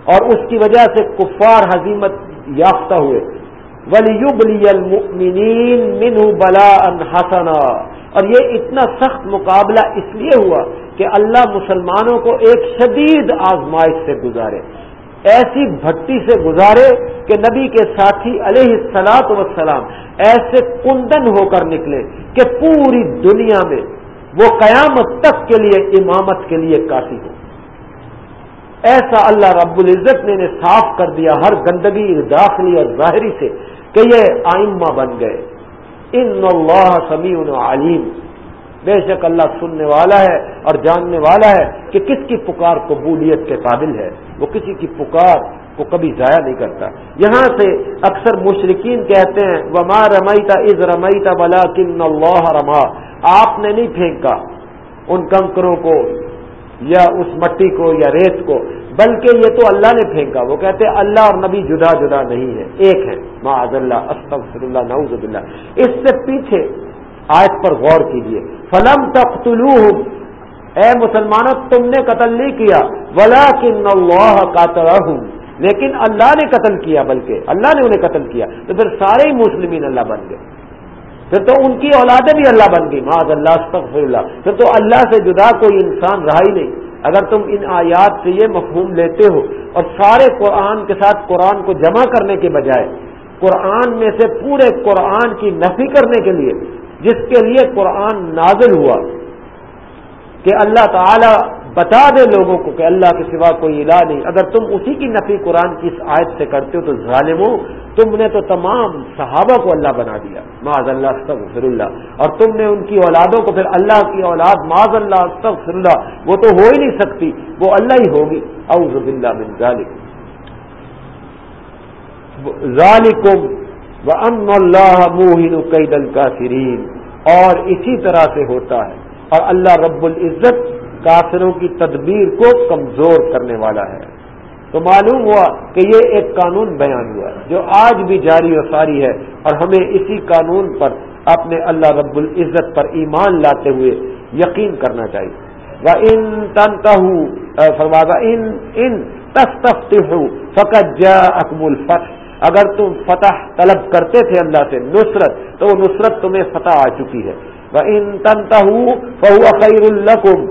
اور اس کی وجہ سے کفار حزیمت یافتہ ہوئے۔ ولی المؤمنین منہ بلا ان اور یہ اتنا سخت مقابلہ اس لیے ہوا کہ اللہ مسلمانوں کو ایک شدید آزمائش سے گزارے، ایسی بھٹی سے گزارے کہ نبی کے ساتھی علیہ السلاط وسلام ایسے کندن ہو کر نکلے کہ پوری دنیا میں وہ قیامت تک کے لیے امامت کے لیے کافی ہو۔ ایسا اللہ رب العزت نے انہیں صاف کر دیا ہر گندگی داخلی اور ظاہری سے کہ یہ آئمہ بن گئے۔ ان اللہ سمیع علیم بے شک اللہ سننے والا ہے اور جاننے والا ہے کہ کس کی پکار قبولیت کے قابل ہے۔ وہ کسی کی پکار کو کبھی ضائع نہیں کرتا۔ یہاں سے اکثر مشرقین کہتے ہیں، وما رمیتا از رمیتا بلا کن اللہ رما آپ نے نہیں پھینکا ان کنکروں کو یا اس مٹی کو یا ریت کو۔ بلکہ یہ تو اللہ نے پھینکا، وہ کہتے ہیں اللہ اور نبی جدا جدا نہیں ہے، ایک ہے معذ اللہ استغفر اللہ نعوذ باللہ۔ اس سے پیچھے آیت پر غور کیجیے فلم تخت اے مسلمانوں، تم نے قتل نہیں کیا ولا کن اللہ کا لیکن اللہ نے قتل کیا، بلکہ اللہ نے انہیں قتل کیا۔ تو پھر سارے ہی مسلمین اللہ بن گئے۔ پھر تو ان کی اولادیں بھی اللہ بن گئی معاذ اللہ استغفر اللہ پھر تو اللہ سے جدا کوئی انسان رہا ہی نہیں۔ اگر تم ان آیات سے یہ مفہوم لیتے ہو اور سارے قرآن کے ساتھ قرآن کو جمع کرنے کے بجائے قرآن میں سے پورے قرآن کی نفی کرنے کے لیے جس کے لیے قرآن نازل ہوا کہ اللہ تعالی بتا دے لوگوں کو کہ اللہ کے سوا کوئی الہ نہیں۔ اگر تم اسی کی نفی قرآن کی اس آیت سے کرتے ہو تو ظالمو تم نے تو تمام صحابہ کو اللہ بنا دیا۔ معاذ اللہ، استغفر اللہ۔ اور تم نے ان کی اولادوں کو پھر اللہ کی اولاد معاذ اللہ، استغفر اللہ۔ وہ تو ہو ہی نہیں سکتی، وہ اللہ ہی ہوگی۔ اعوذ باللہ من ذالک۔ ذالکم وان اللہ موہن قید الکافرین۔ اور اسی طرح سے ہوتا ہے۔ اور اللہ رب العزت کافروں کی تدبیر کو کمزور کرنے والا ہے۔ تو معلوم ہوا کہ یہ ایک قانون بیان ہوا جو آج بھی جاری و ساری ہے، اور ہمیں اسی قانون پر اپنے اللہ رب العزت پر ایمان لاتے ہوئے یقین کرنا چاہیے۔ وہ ان تنتا ان ان تخت فقط جا اکم الفتح۔ اگر تم فتح طلب کرتے تھے اللہ سے، نصرت، تو وہ نصرت تمہیں فتح آ چکی ہے۔ وہ ان تنتا فہو خیر القم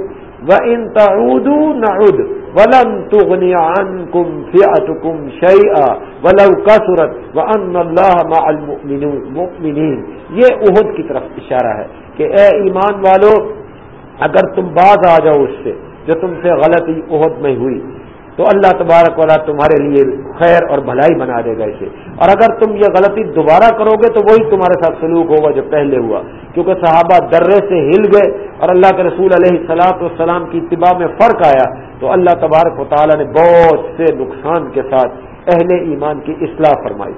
وَإِن تَعُودُوا نَعُدْ وَلَن تُغْنِيَ عَنْكُمْ فِئَتُكُمْ شَيْئًا وَلَوْ كَثُرَتْ وَأَنَّ اللَّهَ مَعَ الْمُؤْمِنِينَ یہ احد کی طرف اشارہ ہے کہ اے ایمان والو، اگر تم باز آ جاؤ اس سے جو تم سے غلطی احد میں ہوئی، تو اللہ تبارک والا تمہارے لیے خیر اور بھلائی بنا دے گا اسے۔ اور اگر تم یہ غلطی دوبارہ کرو گے، تو وہی تمہارے ساتھ سلوک ہوگا جو پہلے ہوا۔ کیونکہ صحابہ درے سے ہل گئے اور اللہ کے رسول علیہ السلاط والسلام کی اتباع میں فرق آیا تو اللہ تبارک و تعالیٰ نے بہت سے نقصان کے ساتھ اہل ایمان کی اصلاح فرمائی۔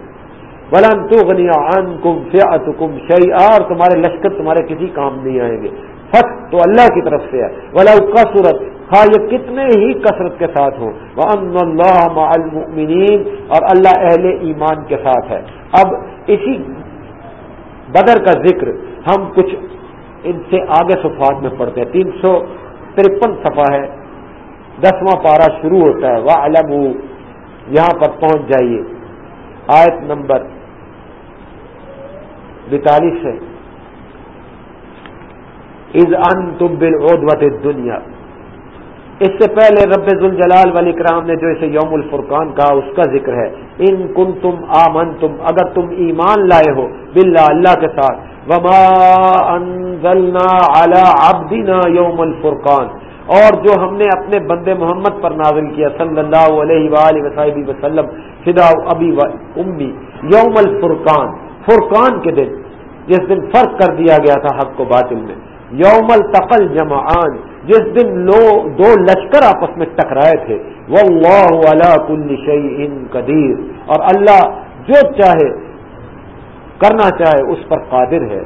بلن تو غنیا ان کم فیات کم اور تمہارے لشکر تمہارے کسی کام نہیں آئیں گے۔ فتح تو اللہ کی طرف سے ہے۔ ولا کا صورت ہاں یہ کتنے ہی کثرت کے ساتھ ہوں وہ اللہ المؤمنین اور اللہ اہل ایمان کے ساتھ ہے۔ اب اسی بدر کا ذکر ہم کچھ ان سے آگے صفحات میں پڑھتے ہیں۔ تین سو ترپن صفحہ ہے۔ دسواں پارا شروع ہوتا ہے۔ وہ علم یہاں پر پہنچ جائیے۔ آیت نمبر بیتالیس ہے۔ از ان تم بل دنیا اس سے پہلے رب الجلال ولی کرام نے جو اسے یوم الفرقان کہا، اس کا ذکر ہے۔ ان کن تم آمن تم اگر تم ایمان لائے ہو، باللہ، اللہ کے ساتھ۔ وما انزلنا علی عبدنا یوم الفرقان اور جو ہم نے اپنے بندے محمد پر نازل کیا، صلی اللہ علیہ وآلہ وصحبہ وسلم، فدا ابی و امی۔ یوم الفرقان فرقان کے دن، جس دن فرق کر دیا گیا تھا حق کو باطل میں۔ یوم التقل جمعان۔ جس دن لو دو لشکر آپس میں ٹکرائے تھے وہ اللہ کل شعی قدیر۔ اور اللہ جو چاہے کرنا چاہے اس پر قادر ہے۔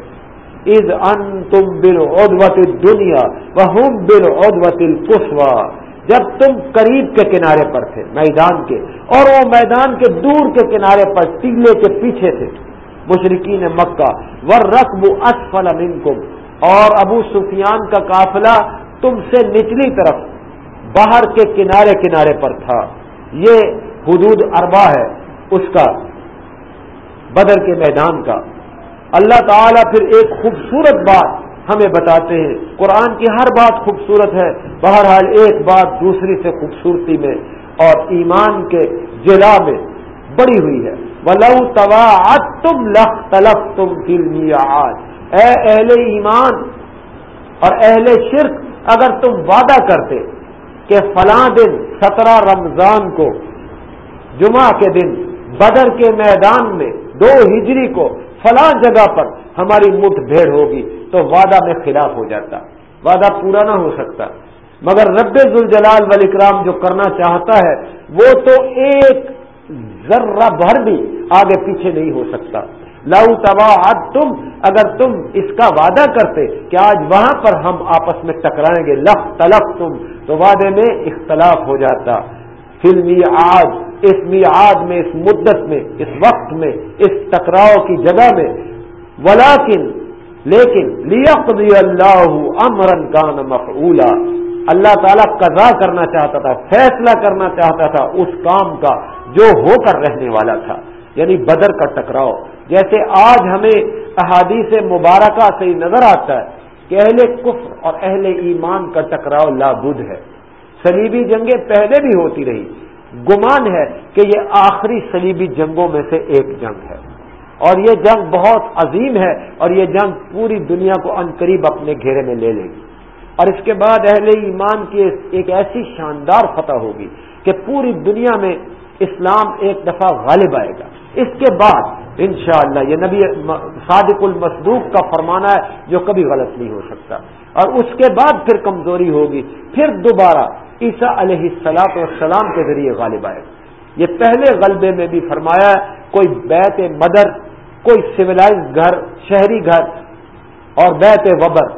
از ان تم بل ادوت دنیا وہ بل ادوت القسوا جب تم قریب کے کنارے پر تھے، میدان کے، اور وہ میدان کے دور کے کنارے پر ٹیلے کے پیچھے تھے۔ مشرقین مکہ ور رقب اسفل منکم۔ اور ابو سفیان کا قافلہ تم سے نچلی طرف، باہر کے کنارے کنارے پر تھا۔ یہ حدود اربا ہے، اس کا، بدر کے میدان کا۔ اللہ تعالیٰ پھر ایک خوبصورت بات ہمیں بتاتے ہیں۔ قرآن کی ہر بات خوبصورت ہے، بہرحال ایک بات دوسری سے خوبصورتی میں اور ایمان کے جلا میں بڑی ہوئی ہے۔ ولو توا تم لخ تلف تم اے اہل ایمان اور اہل شرک اگر تم وعدہ کرتے کہ فلاں دن سترہ رمضان کو، جمعہ کے دن بدر کے میدان میں دو ہجری کو فلاں جگہ پر ہماری مٹھ بھیڑ ہوگی، تو وعدہ میں خلاف ہو جاتا۔ وعدہ پورا نہ ہو سکتا۔ مگر رب ذوالجلال والاکرام جو کرنا چاہتا ہے، وہ تو ایک ذرہ بھر بھی آگے پیچھے نہیں ہو سکتا۔ لو تبا تم اگر تم اس کا وعدہ کرتے کہ آج وہاں پر ہم آپس میں ٹکرائیں گے لف تلف تم تو وعدے میں اختلاف ہو جاتا۔ فلمی آج اس میعاد میں، اس مدت میں، اس وقت میں، اس ٹکراؤ کی جگہ میں۔ ولاکن لیکن، لیقضی اللہ امرن کان مفعولا۔ اللہ تعالیٰ قضا کرنا چاہتا تھا، فیصلہ کرنا چاہتا تھا اس کام کا جو ہو کر رہنے والا تھا یعنی بدر کا ٹکراؤ۔ جیسے آج ہمیں احادیث مبارکہ سے ہی نظر آتا ہے کہ اہل کفر اور اہل ایمان کا ٹکراؤ لابد ہے۔ سلیبی جنگیں پہلے بھی ہوتی رہی۔ گمان ہے کہ یہ آخری سلیبی جنگوں میں سے ایک جنگ ہے۔ اور یہ جنگ بہت عظیم ہے اور یہ جنگ پوری دنیا کو قریب اپنے گھیرے میں لے لے گی۔ اور اس کے بعد اہل ایمان کی ایک ایسی شاندار فتح ہوگی کہ پوری دنیا میں اسلام ایک دفعہ غالب آئے گا۔ اس کے بعد انشاءاللہ یہ نبی صادق المسدوق کا فرمانا ہے جو کبھی غلط نہیں ہو سکتا۔ اور اس کے بعد پھر کمزوری ہوگی۔ پھر دوبارہ عیسیٰ علیہ السلاط والسلام کے ذریعے غالب آئے۔ یہ پہلے غلبے میں بھی فرمایا ہے، کوئی بیت مدر، کوئی سویلائز گھر، شہری گھر اور بیت وبر۔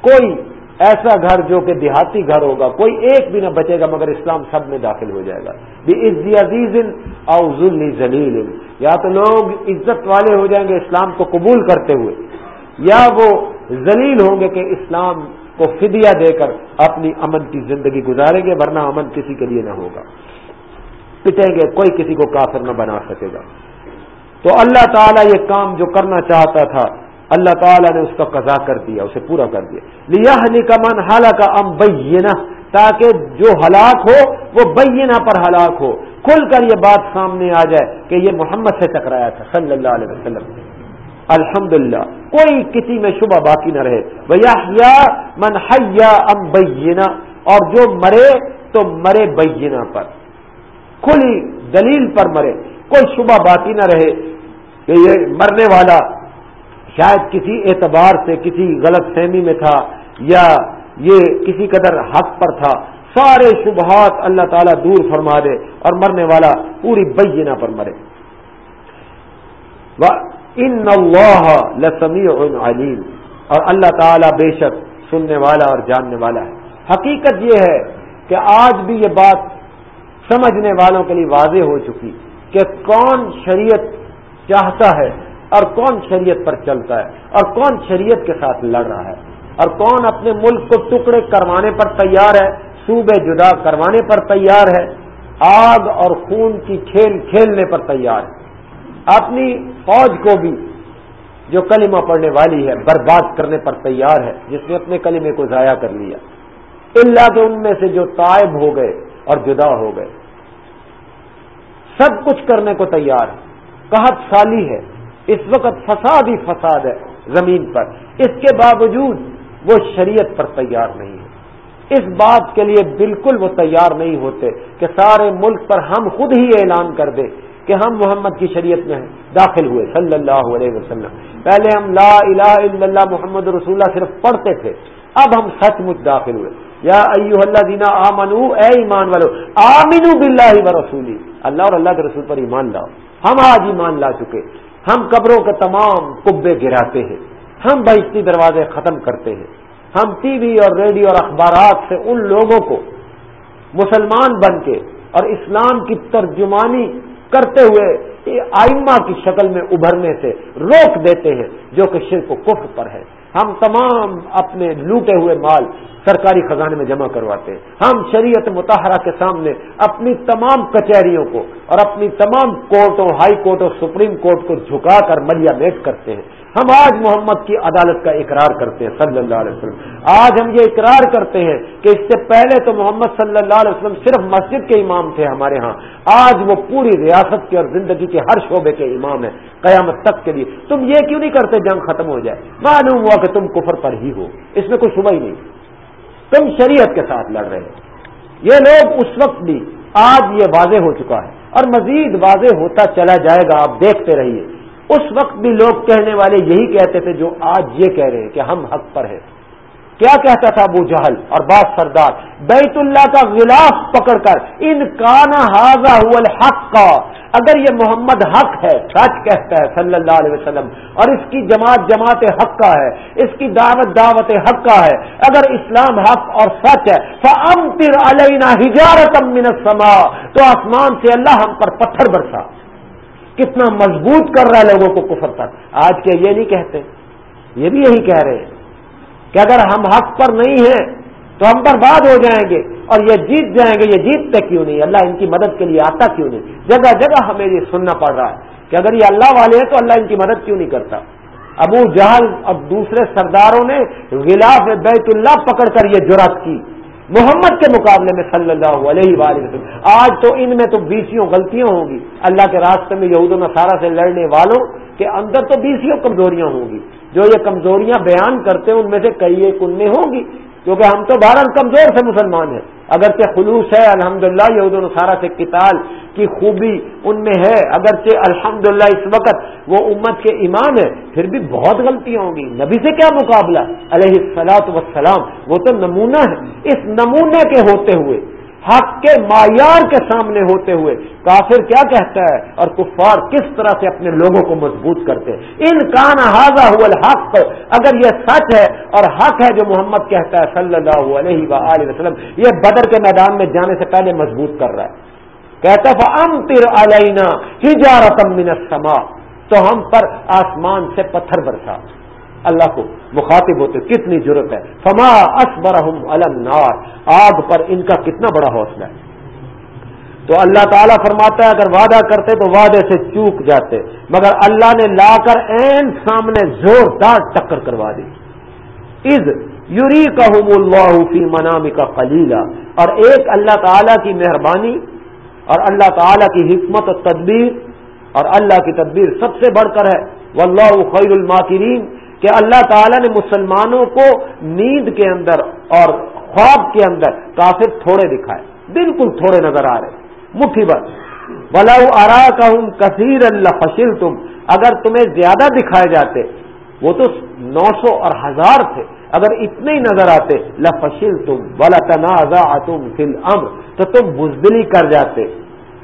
کوئی ایسا گھر جو کہ دیہاتی گھر ہوگا، کوئی ایک بھی نہ بچے گا مگر اسلام سب میں داخل ہو جائے گا۔ بھی عزیز ذلیل یا تو لوگ عزت والے ہو جائیں گے اسلام کو قبول کرتے ہوئے، یا وہ ذلیل ہوں گے کہ اسلام کو فدیہ دے کر اپنی امن کی زندگی گزاریں گے، ورنہ امن کسی کے لیے نہ ہوگا۔ پٹیں گے، کوئی کسی کو کافر نہ بنا سکے گا۔ تو اللہ تعالیٰ یہ کام جو کرنا چاہتا تھا، اللہ تعالیٰ نے اس کا قضا کر دیا، اسے پورا کر دیا۔ لیا کا من حالہ کا ام بینا تاکہ جو ہلاک ہو، وہ بینا پر ہلاک ہو۔ کھل کر یہ بات سامنے آ جائے کہ یہ محمد سے ٹکرایا تھا، صلی اللہ علیہ وسلم۔ الحمد کوئی کسی میں شبہ باقی نہ رہے۔ بھیا من حیا ام بینا اور جو مرے تو مرے بینا پر۔ کھلی دلیل پر مرے۔ کوئی شبہ باقی نہ رہے کہ یہ مرنے والا شاید کسی اعتبار سے کسی غلط فہمی میں تھا یا یہ کسی قدر حق پر تھا۔ سارے شبہات اللہ تعالیٰ دور فرما دے اور مرنے والا پوری بینہ پر مرے۔ ان اللہ لسمی علیم۔ اور اللہ تعالیٰ بے شک سننے والا اور جاننے والا ہے۔ حقیقت یہ ہے کہ آج بھی یہ بات سمجھنے والوں کے لیے واضح ہو چکی کہ کون شریعت چاہتا ہے اور کون شریعت پر چلتا ہے اور کون شریعت کے ساتھ لڑ رہا ہے اور کون اپنے ملک کو ٹکڑے کروانے پر تیار ہے صوبے جدا کروانے پر تیار ہے، آگ اور خون کی کھیل کھیلنے پر تیار ہے۔ اپنی فوج کو بھی جو کلمہ پڑھنے والی ہے، برباد کرنے پر تیار ہے، جس نے اپنے کلمے کو ضائع کر لیا۔ اللہ کے ان میں سے جو تائب ہو گئے اور جدا ہو گئے۔ سب کچھ کرنے کو تیار ہے۔ قحط سالی ہے۔ اس وقت فساد ہی فساد ہے زمین پر۔ اس کے باوجود وہ شریعت پر تیار نہیں ہے۔ اس بات کے لیے بالکل وہ تیار نہیں ہوتے کہ سارے ملک پر ہم خود ہی اعلان کر دیں کہ ہم محمد کی شریعت میں داخل ہوئے، صلی اللہ علیہ وسلم۔ پہلے ہم لا الہ الا اللہ محمد رسول اللہ صرف پڑھتے تھے، اب ہم سچ مچ داخل ہوئے۔ یا ایو اللہ دینا آمنو، اے ایمان والو آمینو باللہ و رسولی۔ اللہ اور اللہ کے رسول پر ایمان لاؤ۔ ہم آج ایمان لا چکے۔ ہم قبروں کے تمام کبے گراتے ہیں۔ ہم بہشتی دروازے ختم کرتے ہیں۔ ہم ٹی وی اور ریڈیو اور اخبارات سے ان لوگوں کو مسلمان بن کے اور اسلام کی ترجمانی کرتے ہوئے آئمہ کی شکل میں ابھرنے سے روک دیتے ہیں، جو کہ شرک و کفر پر ہے۔ ہم تمام اپنے لوٹے ہوئے مال سرکاری خزانے میں جمع کرواتے ہیں۔ ہم شریعت متحرہ کے سامنے اپنی تمام کچہریوں کو اور اپنی تمام کورٹوں، ہائی کورٹ اور سپریم کورٹ کو جھکا کر ملیا میٹ کرتے ہیں۔ ہم آج محمد کی عدالت کا اقرار کرتے ہیں، صلی اللہ علیہ وسلم۔ آج ہم یہ اقرار کرتے ہیں کہ اس سے پہلے تو محمد صلی اللہ علیہ وسلم صرف مسجد کے امام تھے ہمارے ہاں۔ آج وہ پوری ریاست کے اور زندگی کے ہر شعبے کے امام ہیں۔ قیامت تک کے لیے۔ تم یہ کیوں نہیں کرتے جنگ ختم ہو جائے؟ معلوم ہوا کہ تم کفر پر ہی ہو۔ اس میں کوئی صبح ہی نہیں۔ تم شریعت کے ساتھ لڑ رہے ہو۔ یہ لوگ اس وقت بھی، آج یہ واضح ہو چکا ہے۔ اور مزید واضح ہوتا چلا جائے گا، آپ دیکھتے رہیے۔ اس وقت بھی لوگ کہنے والے یہی کہتے تھے جو آج یہ کہہ رہے ہیں کہ ہم حق پر ہیں۔ کیا کہتا تھا ابو جہل اور بعض سردار؟ بیت اللہ کا غلاف پکڑ کر، ان کانا حاضہ حق کا اگر یہ محمد حق ہے، سچ کہتا ہے صلی اللہ علیہ وسلم، اور اس کی جماعت جماعت حق کا ہے، اس کی دعوت دعوت حق کا ہے، اگر اسلام حق اور سچ ہے فم پھر علینا ہجارت من السماء۔ تو آسمان سے اللہ ہم پر پتھر برسا۔ کتنا مضبوط کر رہا ہے لوگوں کو کفر تک۔ آج کے یہ نہیں کہتے، یہ بھی یہی کہہ رہے ہیں کہ اگر ہم حق پر نہیں ہیں تو ہم برباد ہو جائیں گے اور یہ جیت جائیں گے، یہ جیتتے کیوں نہیں؟ اللہ ان کی مدد کے لیے آتا کیوں نہیں؟ جگہ جگہ ہمیں یہ سننا پڑ رہا ہے کہ اگر یہ اللہ والے ہیں تو اللہ ان کی مدد کیوں نہیں کرتا؟ ابو جہل اب دوسرے سرداروں نے غلاف بیت اللہ پکڑ کر یہ جرات کی۔ محمد کے مقابلے میں صلی اللہ علیہ وآلہ وسلم۔ آج تو ان میں تو بیسوں غلطیاں ہوں گی۔ اللہ کے راستے میں یہود و نصارہ سے لڑنے والوں کے اندر تو بیسوں کمزوریاں ہوں گی۔ جو یہ کمزوریاں بیان کرتے ہیں، ان میں سے کئی ایک ان میں ہوں گی۔ کیونکہ ہم تو بہرحال کمزور سے مسلمان ہیں۔ اگرچہ خلوص ہے، الحمدللہ للہ و نصارہ سے قتال کی خوبی ان میں ہے اگرچہ الحمدللہ اس وقت وہ امت کے ایمان ہے پھر بھی بہت غلطیاں ہوں گی۔ نبی سے کیا مقابلہ؟ علیہ السلاط وسلام وہ تو نمونہ ہے اس نمونے کے ہوتے ہوئے، حق کے معیار کے سامنے ہوتے ہوئے کافر کیا کہتا ہے؟ اور کفار کس طرح سے اپنے لوگوں کو مضبوط کرتے ان کان حاضہ الحق۔ اگر یہ سچ ہے اور حق ہے جو محمد کہتا ہے صلی اللہ علیہ و وسلم، یہ بدر کے میدان میں جانے سے پہلے مضبوط کر رہا ہے۔ کہتا ام تر علینا ہجارتم من السماء. تو ہم پر آسمان سے پتھر برسا۔ اللہ کو مخاطب ہوتے کتنی ضرورت ہے۔ فما النار۔ آگ پر ان کا کتنا بڑا حوصلہ ہے۔ تو اللہ تعالیٰ فرماتا ہے، اگر وعدہ کرتے تو وعدے سے چوک جاتے۔ مگر اللہ نے لا کر این سامنے زوردار ٹکر کروا دی۔ از یوری کا اللہ فی منامی کا کلیلہ اور ایک اللہ تعالیٰ کی مہربانی اور اللہ تعالیٰ کی حکمت و تدبیر اور اللہ کی تدبیر سب سے بڑھ کر ہے۔ واللہ خیر الماکرین، کہ اللہ تعالیٰ نے مسلمانوں کو نیند کے اندر اور خواب کے اندر کافر تھوڑے دکھائے۔ بالکل تھوڑے نظر آ رہے۔ مٹھی بھر بلا ارا کا کثیر اللہ فصل تم اگر تمہیں زیادہ دکھائے جاتے، وہ تو نو سو اور ہزار تھے۔ اگر اتنے ہی نظر آتے لفشل تم بلا تنازع تم فل امر تو تم بزدلی کر جاتے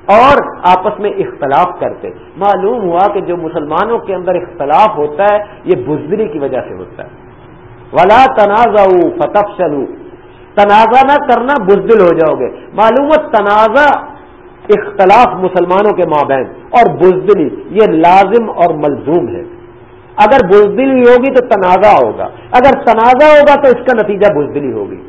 اور آپس میں اختلاف کرتے۔ معلوم ہوا کہ جو مسلمانوں کے اندر اختلاف ہوتا ہے، یہ بزدری کی وجہ سے ہوتا ہے۔ ولا تنازع فتح چلو تنازع نہ کرنا، بزدل ہو جاؤ گے۔ معلوم تنازع اختلاف مسلمانوں کے مابین اور بزدلی، یہ لازم اور ملزوم ہے۔ اگر بزدلی ہوگی تو تنازع ہوگا اگر تنازع ہوگا تو اس کا نتیجہ بزدلی ہوگی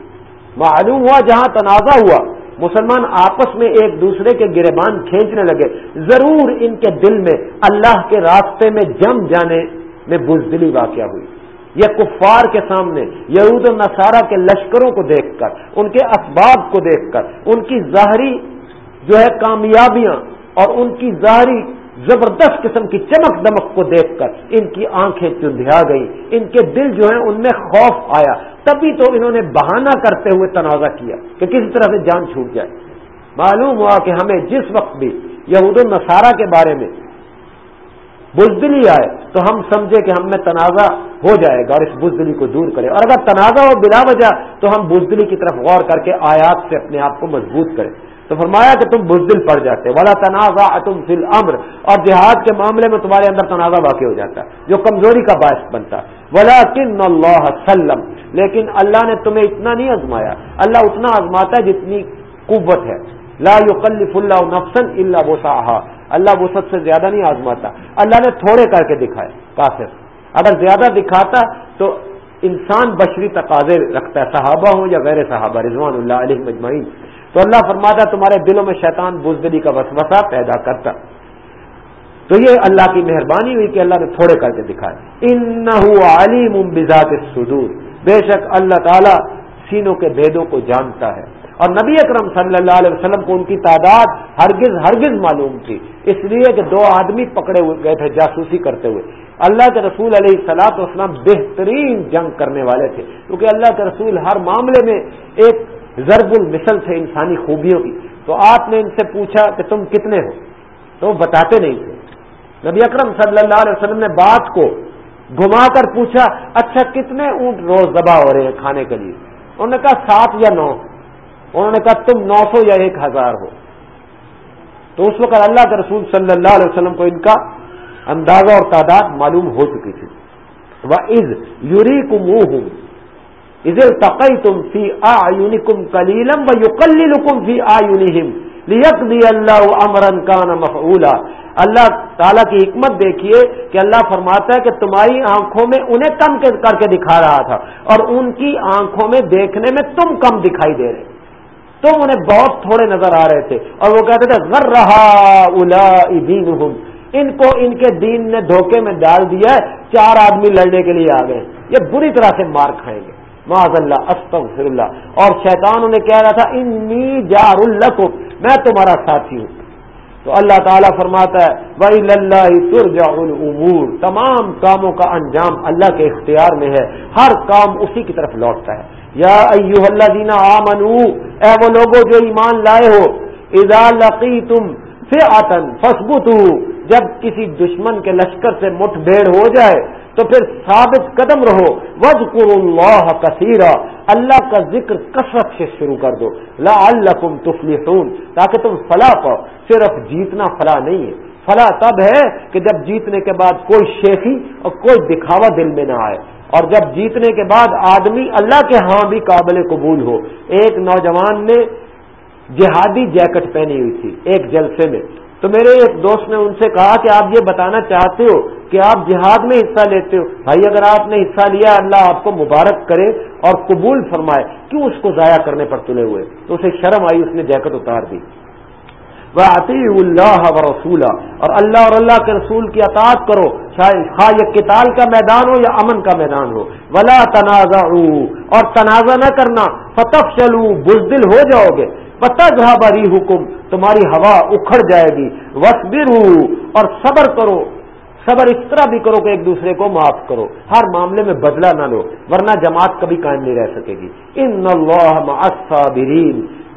معلوم ہوا جہاں تنازع ہوا، مسلمان آپس میں ایک دوسرے کے گربان کھینچنے لگے۔ ضرور ان کے دل میں، اللہ کے راستے میں جم جانے میں بزدلی واقع ہوئی۔ یہ کفار کے سامنے، یہود و نصارہ کے لشکروں کو دیکھ کر، ان کے اسباب کو دیکھ کر، ان کی ظاہری جو ہے کامیابیاں اور ان کی ظاہری زبردست قسم کی چمک دمک کو دیکھ کر ان کی آنکھیں چندھیا گئی ان کے دل جو ہیں ان میں خوف آیا۔ تبھی تو انہوں نے بہانہ کرتے ہوئے تنازع کیا کہ کسی طرح سے جان چھوٹ جائے۔ معلوم ہوا کہ ہمیں جس وقت بھی یہود النصارہ کے بارے میں بزدلی آئے تو ہم سمجھے کہ ہم میں تنازع ہو جائے گا اور اس بزدلی کو دور کرے۔ اور اگر تنازع ہو بلا وجہ تو ہم بزدلی کی طرف غور کر کے آیات سے اپنے آپ کو مضبوط کریں۔ تو فرمایا کہ تم بزدل پڑ جاتے والا تنازع تم فل امر اور جہاد کے معاملے میں تمہارے اندر تنازع واقع ہو جاتا ہے، جو کمزوری کا باعث بنتا ولا کن اللہ سلم۔ لیکن اللہ نے تمہیں اتنا نہیں آزمایا۔ اللہ اتنا آزماتا ہے جتنی قوت ہے۔ لا يكلف اللہ نفسن اللہ وہ اللہ وسط سے زیادہ نہیں آزماتا۔ اللہ نے تھوڑے کر کے دکھائے، کافر۔ اگر زیادہ دکھاتا تو انسان بشری تقاضے رکھتا ہے، صحابہ ہوں یا غیر صحابہ، رضوان اللہ علیہ مجمعین۔ تو اللہ فرماتا تمہارے دلوں میں شیطان بزدلی کا وسوسہ پیدا کرتا۔ تو یہ اللہ کی مہربانی ہوئی کہ اللہ نے تھوڑے کر کے دکھائے۔ ان علیم بذات الصدور۔ بے شک اللہ تعالی سینوں کے بھیدوں کو جانتا ہے۔ اور نبی اکرم صلی اللہ علیہ وسلم کو ان کی تعداد ہرگز ہرگز معلوم تھی۔ اس لیے کہ دو آدمی پکڑے ہوئے گئے تھے، جاسوسی کرتے ہوئے۔ اللہ کے رسول علیہ سلاط وسلم بہترین جنگ کرنے والے تھے۔ کیونکہ اللہ کے رسول ہر معاملے میں ایک ضرب المثل تھے انسانی خوبیوں کی۔ تو آپ نے ان سے پوچھا کہ تم کتنے ہو؟ تو وہ بتاتے نہیں تھے۔ نبی اکرم صلی اللہ علیہ وسلم نے بات کو گھما کر پوچھا اچھا کتنے اونٹ روز دبا ہو رہے ہیں کھانے کے لیے؟ انہوں نے کہا، سات یا نو۔ انہوں نے کہا، تم نو سو یا ایک ہزار ہو۔ تو اس وقت اللہ کے رسول صلی اللہ علیہ وسلم کو ان کا اندازہ اور تعداد معلوم ہو چکی تھی۔ وہ از یوری کم ہوں از تقئی تم فی آ کم کلیلم و یو فی آ لیک دی اللہ امرن کان مفعولا۔ اللہ تعالیٰ کی حکمت دیکھیے کہ اللہ فرماتا ہے کہ تمہاری آنکھوں میں انہیں کم کر کے دکھا رہا تھا اور ان کی آنکھوں میں دیکھنے میں تم کم دکھائی دے رہے۔ تم انہیں بہت تھوڑے نظر آ رہے تھے اور وہ کہتے تھے غر رہا الا ان کو ان کے دین نے دھوکے میں ڈال دیا ہے، چار آدمی لڑنے کے لیے آ گئے۔ یہ بری طرح سے مار کھائیں گے۔ معذ اللہ، استغفر اللہ۔ اور شیطان انہیں کہہ رہا تھا، انی جار الکم میں تمہارا ساتھی ہوں۔ تو اللہ تعالیٰ فرماتا ہے بھائی اللہ ترجع الامور تمام کاموں کا انجام اللہ کے اختیار میں ہے۔ ہر کام اسی کی طرف لوٹتا ہے۔ یا ایوہ اللہ دینا آمنو، اے وہ لوگوں جو ایمان لائے ہو، اذا لقیتم فئتن فثبتو جب کسی دشمن کے لشکر سے مٹھ بھیڑ ہو جائے تو پھر ثابت قدم رہو۔ وذکر اللہ کثیرا اللہ کا ذکر کثرت سے شروع کر دو۔ لا اللہ تفلحون۔ تاکہ تم فلاح پاؤ۔ صرف جیتنا فلاح نہیں ہے۔ فلاح تب ہے کہ جب جیتنے کے بعد کوئی شیخی اور کوئی دکھاوا دل میں نہ آئے۔ اور جب جیتنے کے بعد آدمی اللہ کے ہاں بھی قابل قبول ہو۔ ایک نوجوان نے جہادی جیکٹ پہنی ہوئی تھی، ایک جلسے میں۔ تو میرے ایک دوست نے ان سے کہا کہ آپ یہ بتانا چاہتے ہو کہ آپ جہاد میں حصہ لیتے ہو۔ بھائی، اگر آپ نے حصہ لیا، اللہ آپ کو مبارک کرے اور قبول فرمائے، کیوں اس کو ضائع کرنے پر تلے ہوئے؟ تو اسے شرم آئی، اس نے جیکٹ اتار دی۔ وہ اللہ و رسولہ اور اللہ اور اللہ کے رسول کی اطاعت کرو۔ خواہ یہ کتال کا میدان ہو یا امن کا میدان ہو۔ ولا تنازع اور تنازع نہ کرنا فتح چلو بزدل ہو جاؤ گے۔ پتہ جہاں بری حکم تمہاری ہوا اکھڑ جائے گی۔ وسبر اور صبر کرو۔ صبر اس طرح بھی کرو کہ ایک دوسرے کو معاف کرو۔ ہر معاملے میں بدلہ نہ لو، ورنہ جماعت کبھی قائم نہیں رہ سکے گی۔ ان اللہ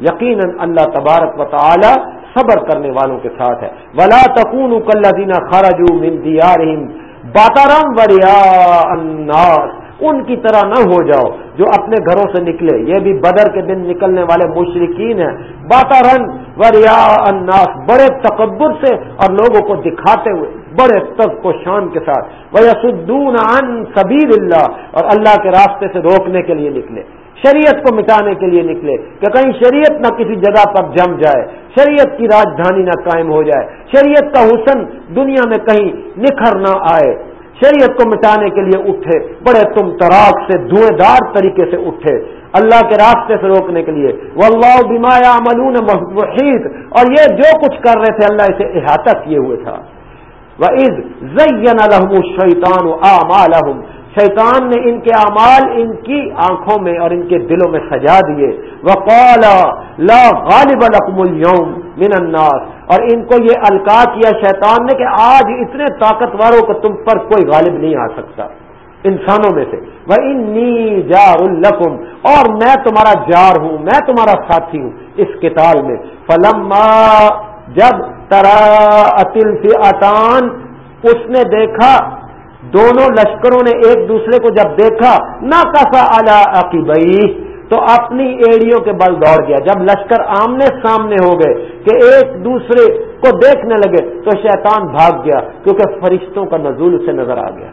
یقیناً اللہ تبارک و تعالی صبر کرنے والوں کے ساتھ ہے۔ ولا تکون کل دینا خارجو من دیارہم باتارم وریا الناس۔ ان کی طرح نہ ہو جاؤ جو اپنے گھروں سے نکلے۔ یہ بھی بدر کے دن نکلنے والے مشرقین ہیں۔ باتا رن وریا الناس۔ بڑے تکبر سے اور لوگوں کو دکھاتے ہوئے، بڑے تک کو شان کے ساتھ۔ وہ یسدون ان سبیر اللہ اور اللہ کے راستے سے روکنے کے لیے نکلے۔ شریعت کو مٹانے کے لیے نکلے کہ کہیں شریعت نہ کسی جگہ پر جم جائے، شریعت کی راجدھانی نہ قائم ہو جائے، شریعت کا حسن دنیا میں کہیں نکھر نہ آئے۔ شریعت کو مٹانے کے لیے اٹھے، بڑے تم تراک سے دھوئیں دار طریقے سے اٹھے۔ اللہ کے راستے سے روکنے کے لیے۔ وہ اللہ بیمایا ملون محیط۔ اور یہ جو کچھ کر رہے تھے، اللہ اسے احاطہ کیے ہوئے تھا۔ وہ عز زین الحم شیطان شیطان نے ان کے اعمال ان کی آنکھوں میں اور ان کے دلوں میں سجا دیے۔ وقال لا غالب لکم اليوم من الناس۔ اور ان کو یہ الکا کیا شیطان نے کہ آج اتنے طاقتوروں کو تم پر کوئی غالب نہیں آ سکتا۔ انسانوں میں سے۔ وہ انی جار القم اور میں تمہارا جار ہوں، میں تمہارا ساتھی ہوں اس کتاب میں۔ فلما جب ترا اتل فی اطان اس نے دیکھا دونوں لشکروں نے ایک دوسرے کو جب دیکھا نہ کسا عقیبئی، تو اپنی ایڑیوں کے بل دوڑ گیا۔ جب لشکر آمنے سامنے ہو گئے کہ ایک دوسرے کو دیکھنے لگے، تو شیطان بھاگ گیا، کیونکہ فرشتوں کا نزول اسے نظر آ گیا۔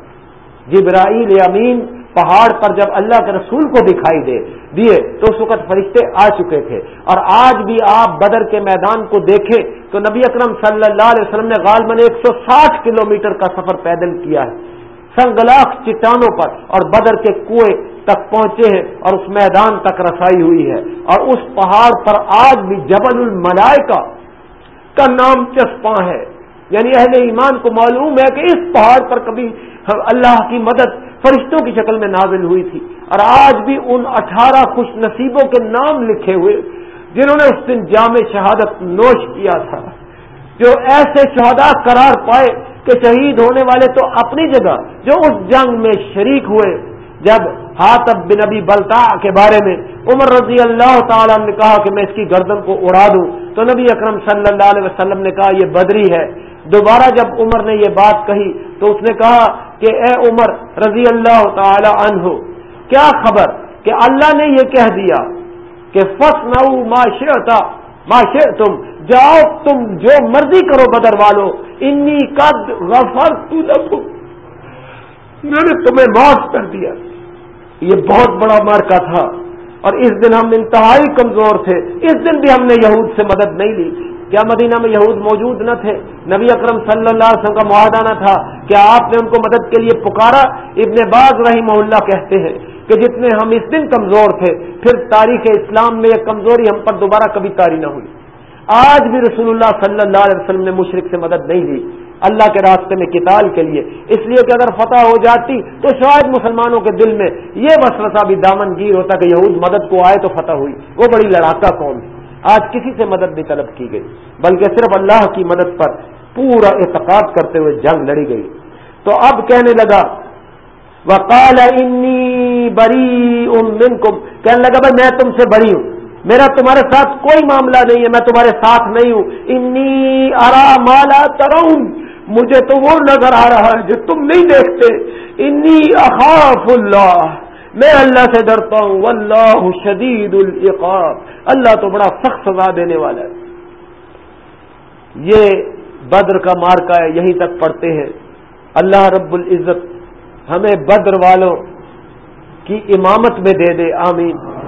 جبرائیل امین پہاڑ پر جب اللہ کے رسول کو دکھائی دے، دیے، تو اس وقت فرشتے آ چکے تھے۔ اور آج بھی آپ بدر کے میدان کو دیکھیں، تو نبی اکرم صلی اللہ علیہ وسلم نے غالباً ایک سو ساٹھ کلو میٹر کا سفر پیدل کیا ہے۔ سنگلاخ چٹانوں پر اور بدر کے کنویں تک پہنچے ہیں اور اس میدان تک رسائی ہوئی ہے اور اس پہاڑ پر آج بھی جبل الملائکہ کا نام چسپاں ہے۔ یعنی اہل ایمان کو معلوم ہے کہ اس پہاڑ پر کبھی اللہ کی مدد فرشتوں کی شکل میں نازل ہوئی تھی۔ اور آج بھی ان اٹھارہ خوش نصیبوں کے نام لکھے ہوئے جنہوں نے اس دن جامع شہادت نوش کیا تھا۔ جو ایسے شہدا قرار پائے کہ شہید ہونے والے تو اپنی جگہ جو اس جنگ میں شریک ہوئے۔ جب ہاتب بن ابی بلتا کے بارے میں عمر رضی اللہ تعالی نے کہا کہ میں اس کی گردن کو اڑا دوں، تو نبی اکرم صلی اللہ علیہ وسلم نے کہا، یہ بدری ہے۔ دوبارہ جب عمر نے یہ بات کہی، تو اس نے کہا کہ اے عمر رضی اللہ تعالی عنہ، کیا خبر کہ اللہ نے یہ کہہ دیا کہ فس نو معاشرتا معاشر تم جاؤ تم جو مرضی کرو بدر والو، انی قد غفر میں نے تمہیں معاف کر دیا۔ یہ بہت بڑا مارکا تھا۔ اور اس دن ہم انتہائی کمزور تھے۔ اس دن بھی ہم نے یہود سے مدد نہیں لی۔ کیا مدینہ میں یہود موجود نہ تھے؟ نبی اکرم صلی اللہ علیہ وسلم کا معاہدہ نہ تھا۔ کیا آپ نے ان کو مدد کے لیے پکارا؟ ابن باز رحمہ اللہ کہتے ہیں کہ جتنے ہم اس دن کمزور تھے، پھر تاریخ اسلام میں یہ کمزوری ہم پر دوبارہ کبھی تاری نہ ہوئی۔ آج بھی رسول اللہ صلی اللہ علیہ وسلم نے مشرق سے مدد نہیں لی۔ اللہ کے راستے میں کتال کے لیے۔ اس لیے کہ اگر فتح ہو جاتی تو شاید مسلمانوں کے دل میں یہ مسئلہ بھی دامن گیر ہوتا کہ یہود مدد کو آئے تو فتح ہوئی۔ وہ بڑی لڑاکا قوم تھی۔ آج کسی سے مدد نہیں طلب کی گئی۔ بلکہ صرف اللہ کی مدد پر پورا اعتقاد کرتے ہوئے جنگ لڑی گئی۔ تو اب کہنے لگا وکال انی بری ام کہنے لگا، بھائی میں تم سے بری ہوں۔ میرا تمہارے ساتھ کوئی معاملہ نہیں ہے، میں تمہارے ساتھ نہیں ہوں۔ انی ارا مالا ترون۔ مجھے تو وہ نظر آ رہا ہے جو تم نہیں دیکھتے۔ انی اخاف اللہ۔ میں اللہ سے ڈرتا ہوں۔ واللہ شدید العقاب۔ اللہ تو بڑا سخت سزا دینے والا ہے۔ یہ بدر کا مارکا ہے، یہیں تک پڑھتے ہیں۔ اللہ رب العزت ہمیں بدر والوں کی امامت میں دے دے، آمین۔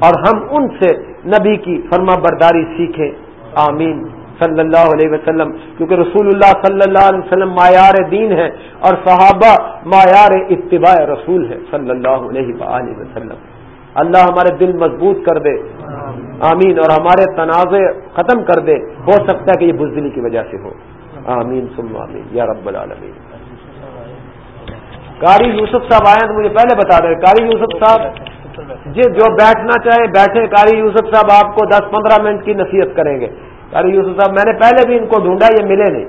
اور ہم ان سے نبی کی فرما برداری سیکھیں۔ آمین۔ صلی اللہ علیہ وسلم۔ کیونکہ رسول اللہ صلی اللہ علیہ وسلم معیار دین ہے اور صحابہ معیار اتباع رسول ہے صلی اللہ علیہ وآلہ وسلم۔ اللہ ہمارے دل مضبوط کر دے۔ آمین۔ اور ہمارے تنازع ختم کر دے۔ ہو سکتا ہے کہ یہ بزدلی کی وجہ سے ہو۔ آمین۔ سم آمین۔ یا رب العالمین۔ قاری یوسف صاحب آئے تو مجھے پہلے بتا دیں۔ قاری یوسف صاحب جی جو بیٹھنا چاہے، بیٹھے۔ قاری یوسف صاحب آپ کو دس پندرہ منٹ کی نصیحت کریں گے۔ ارے یوسف صاحب، میں نے پہلے بھی ان کو ڈھونڈا، یہ ملے نہیں۔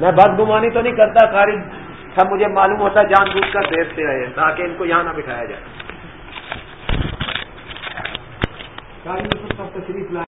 میں بد گمانی تو نہیں کرتا کاری سب مجھے معلوم ہوتا جان بوجھ کر دیر سے آئے تاکہ ان کو یہاں نہ بٹھایا جائے۔ یوسف صاحب، تشریف لائے۔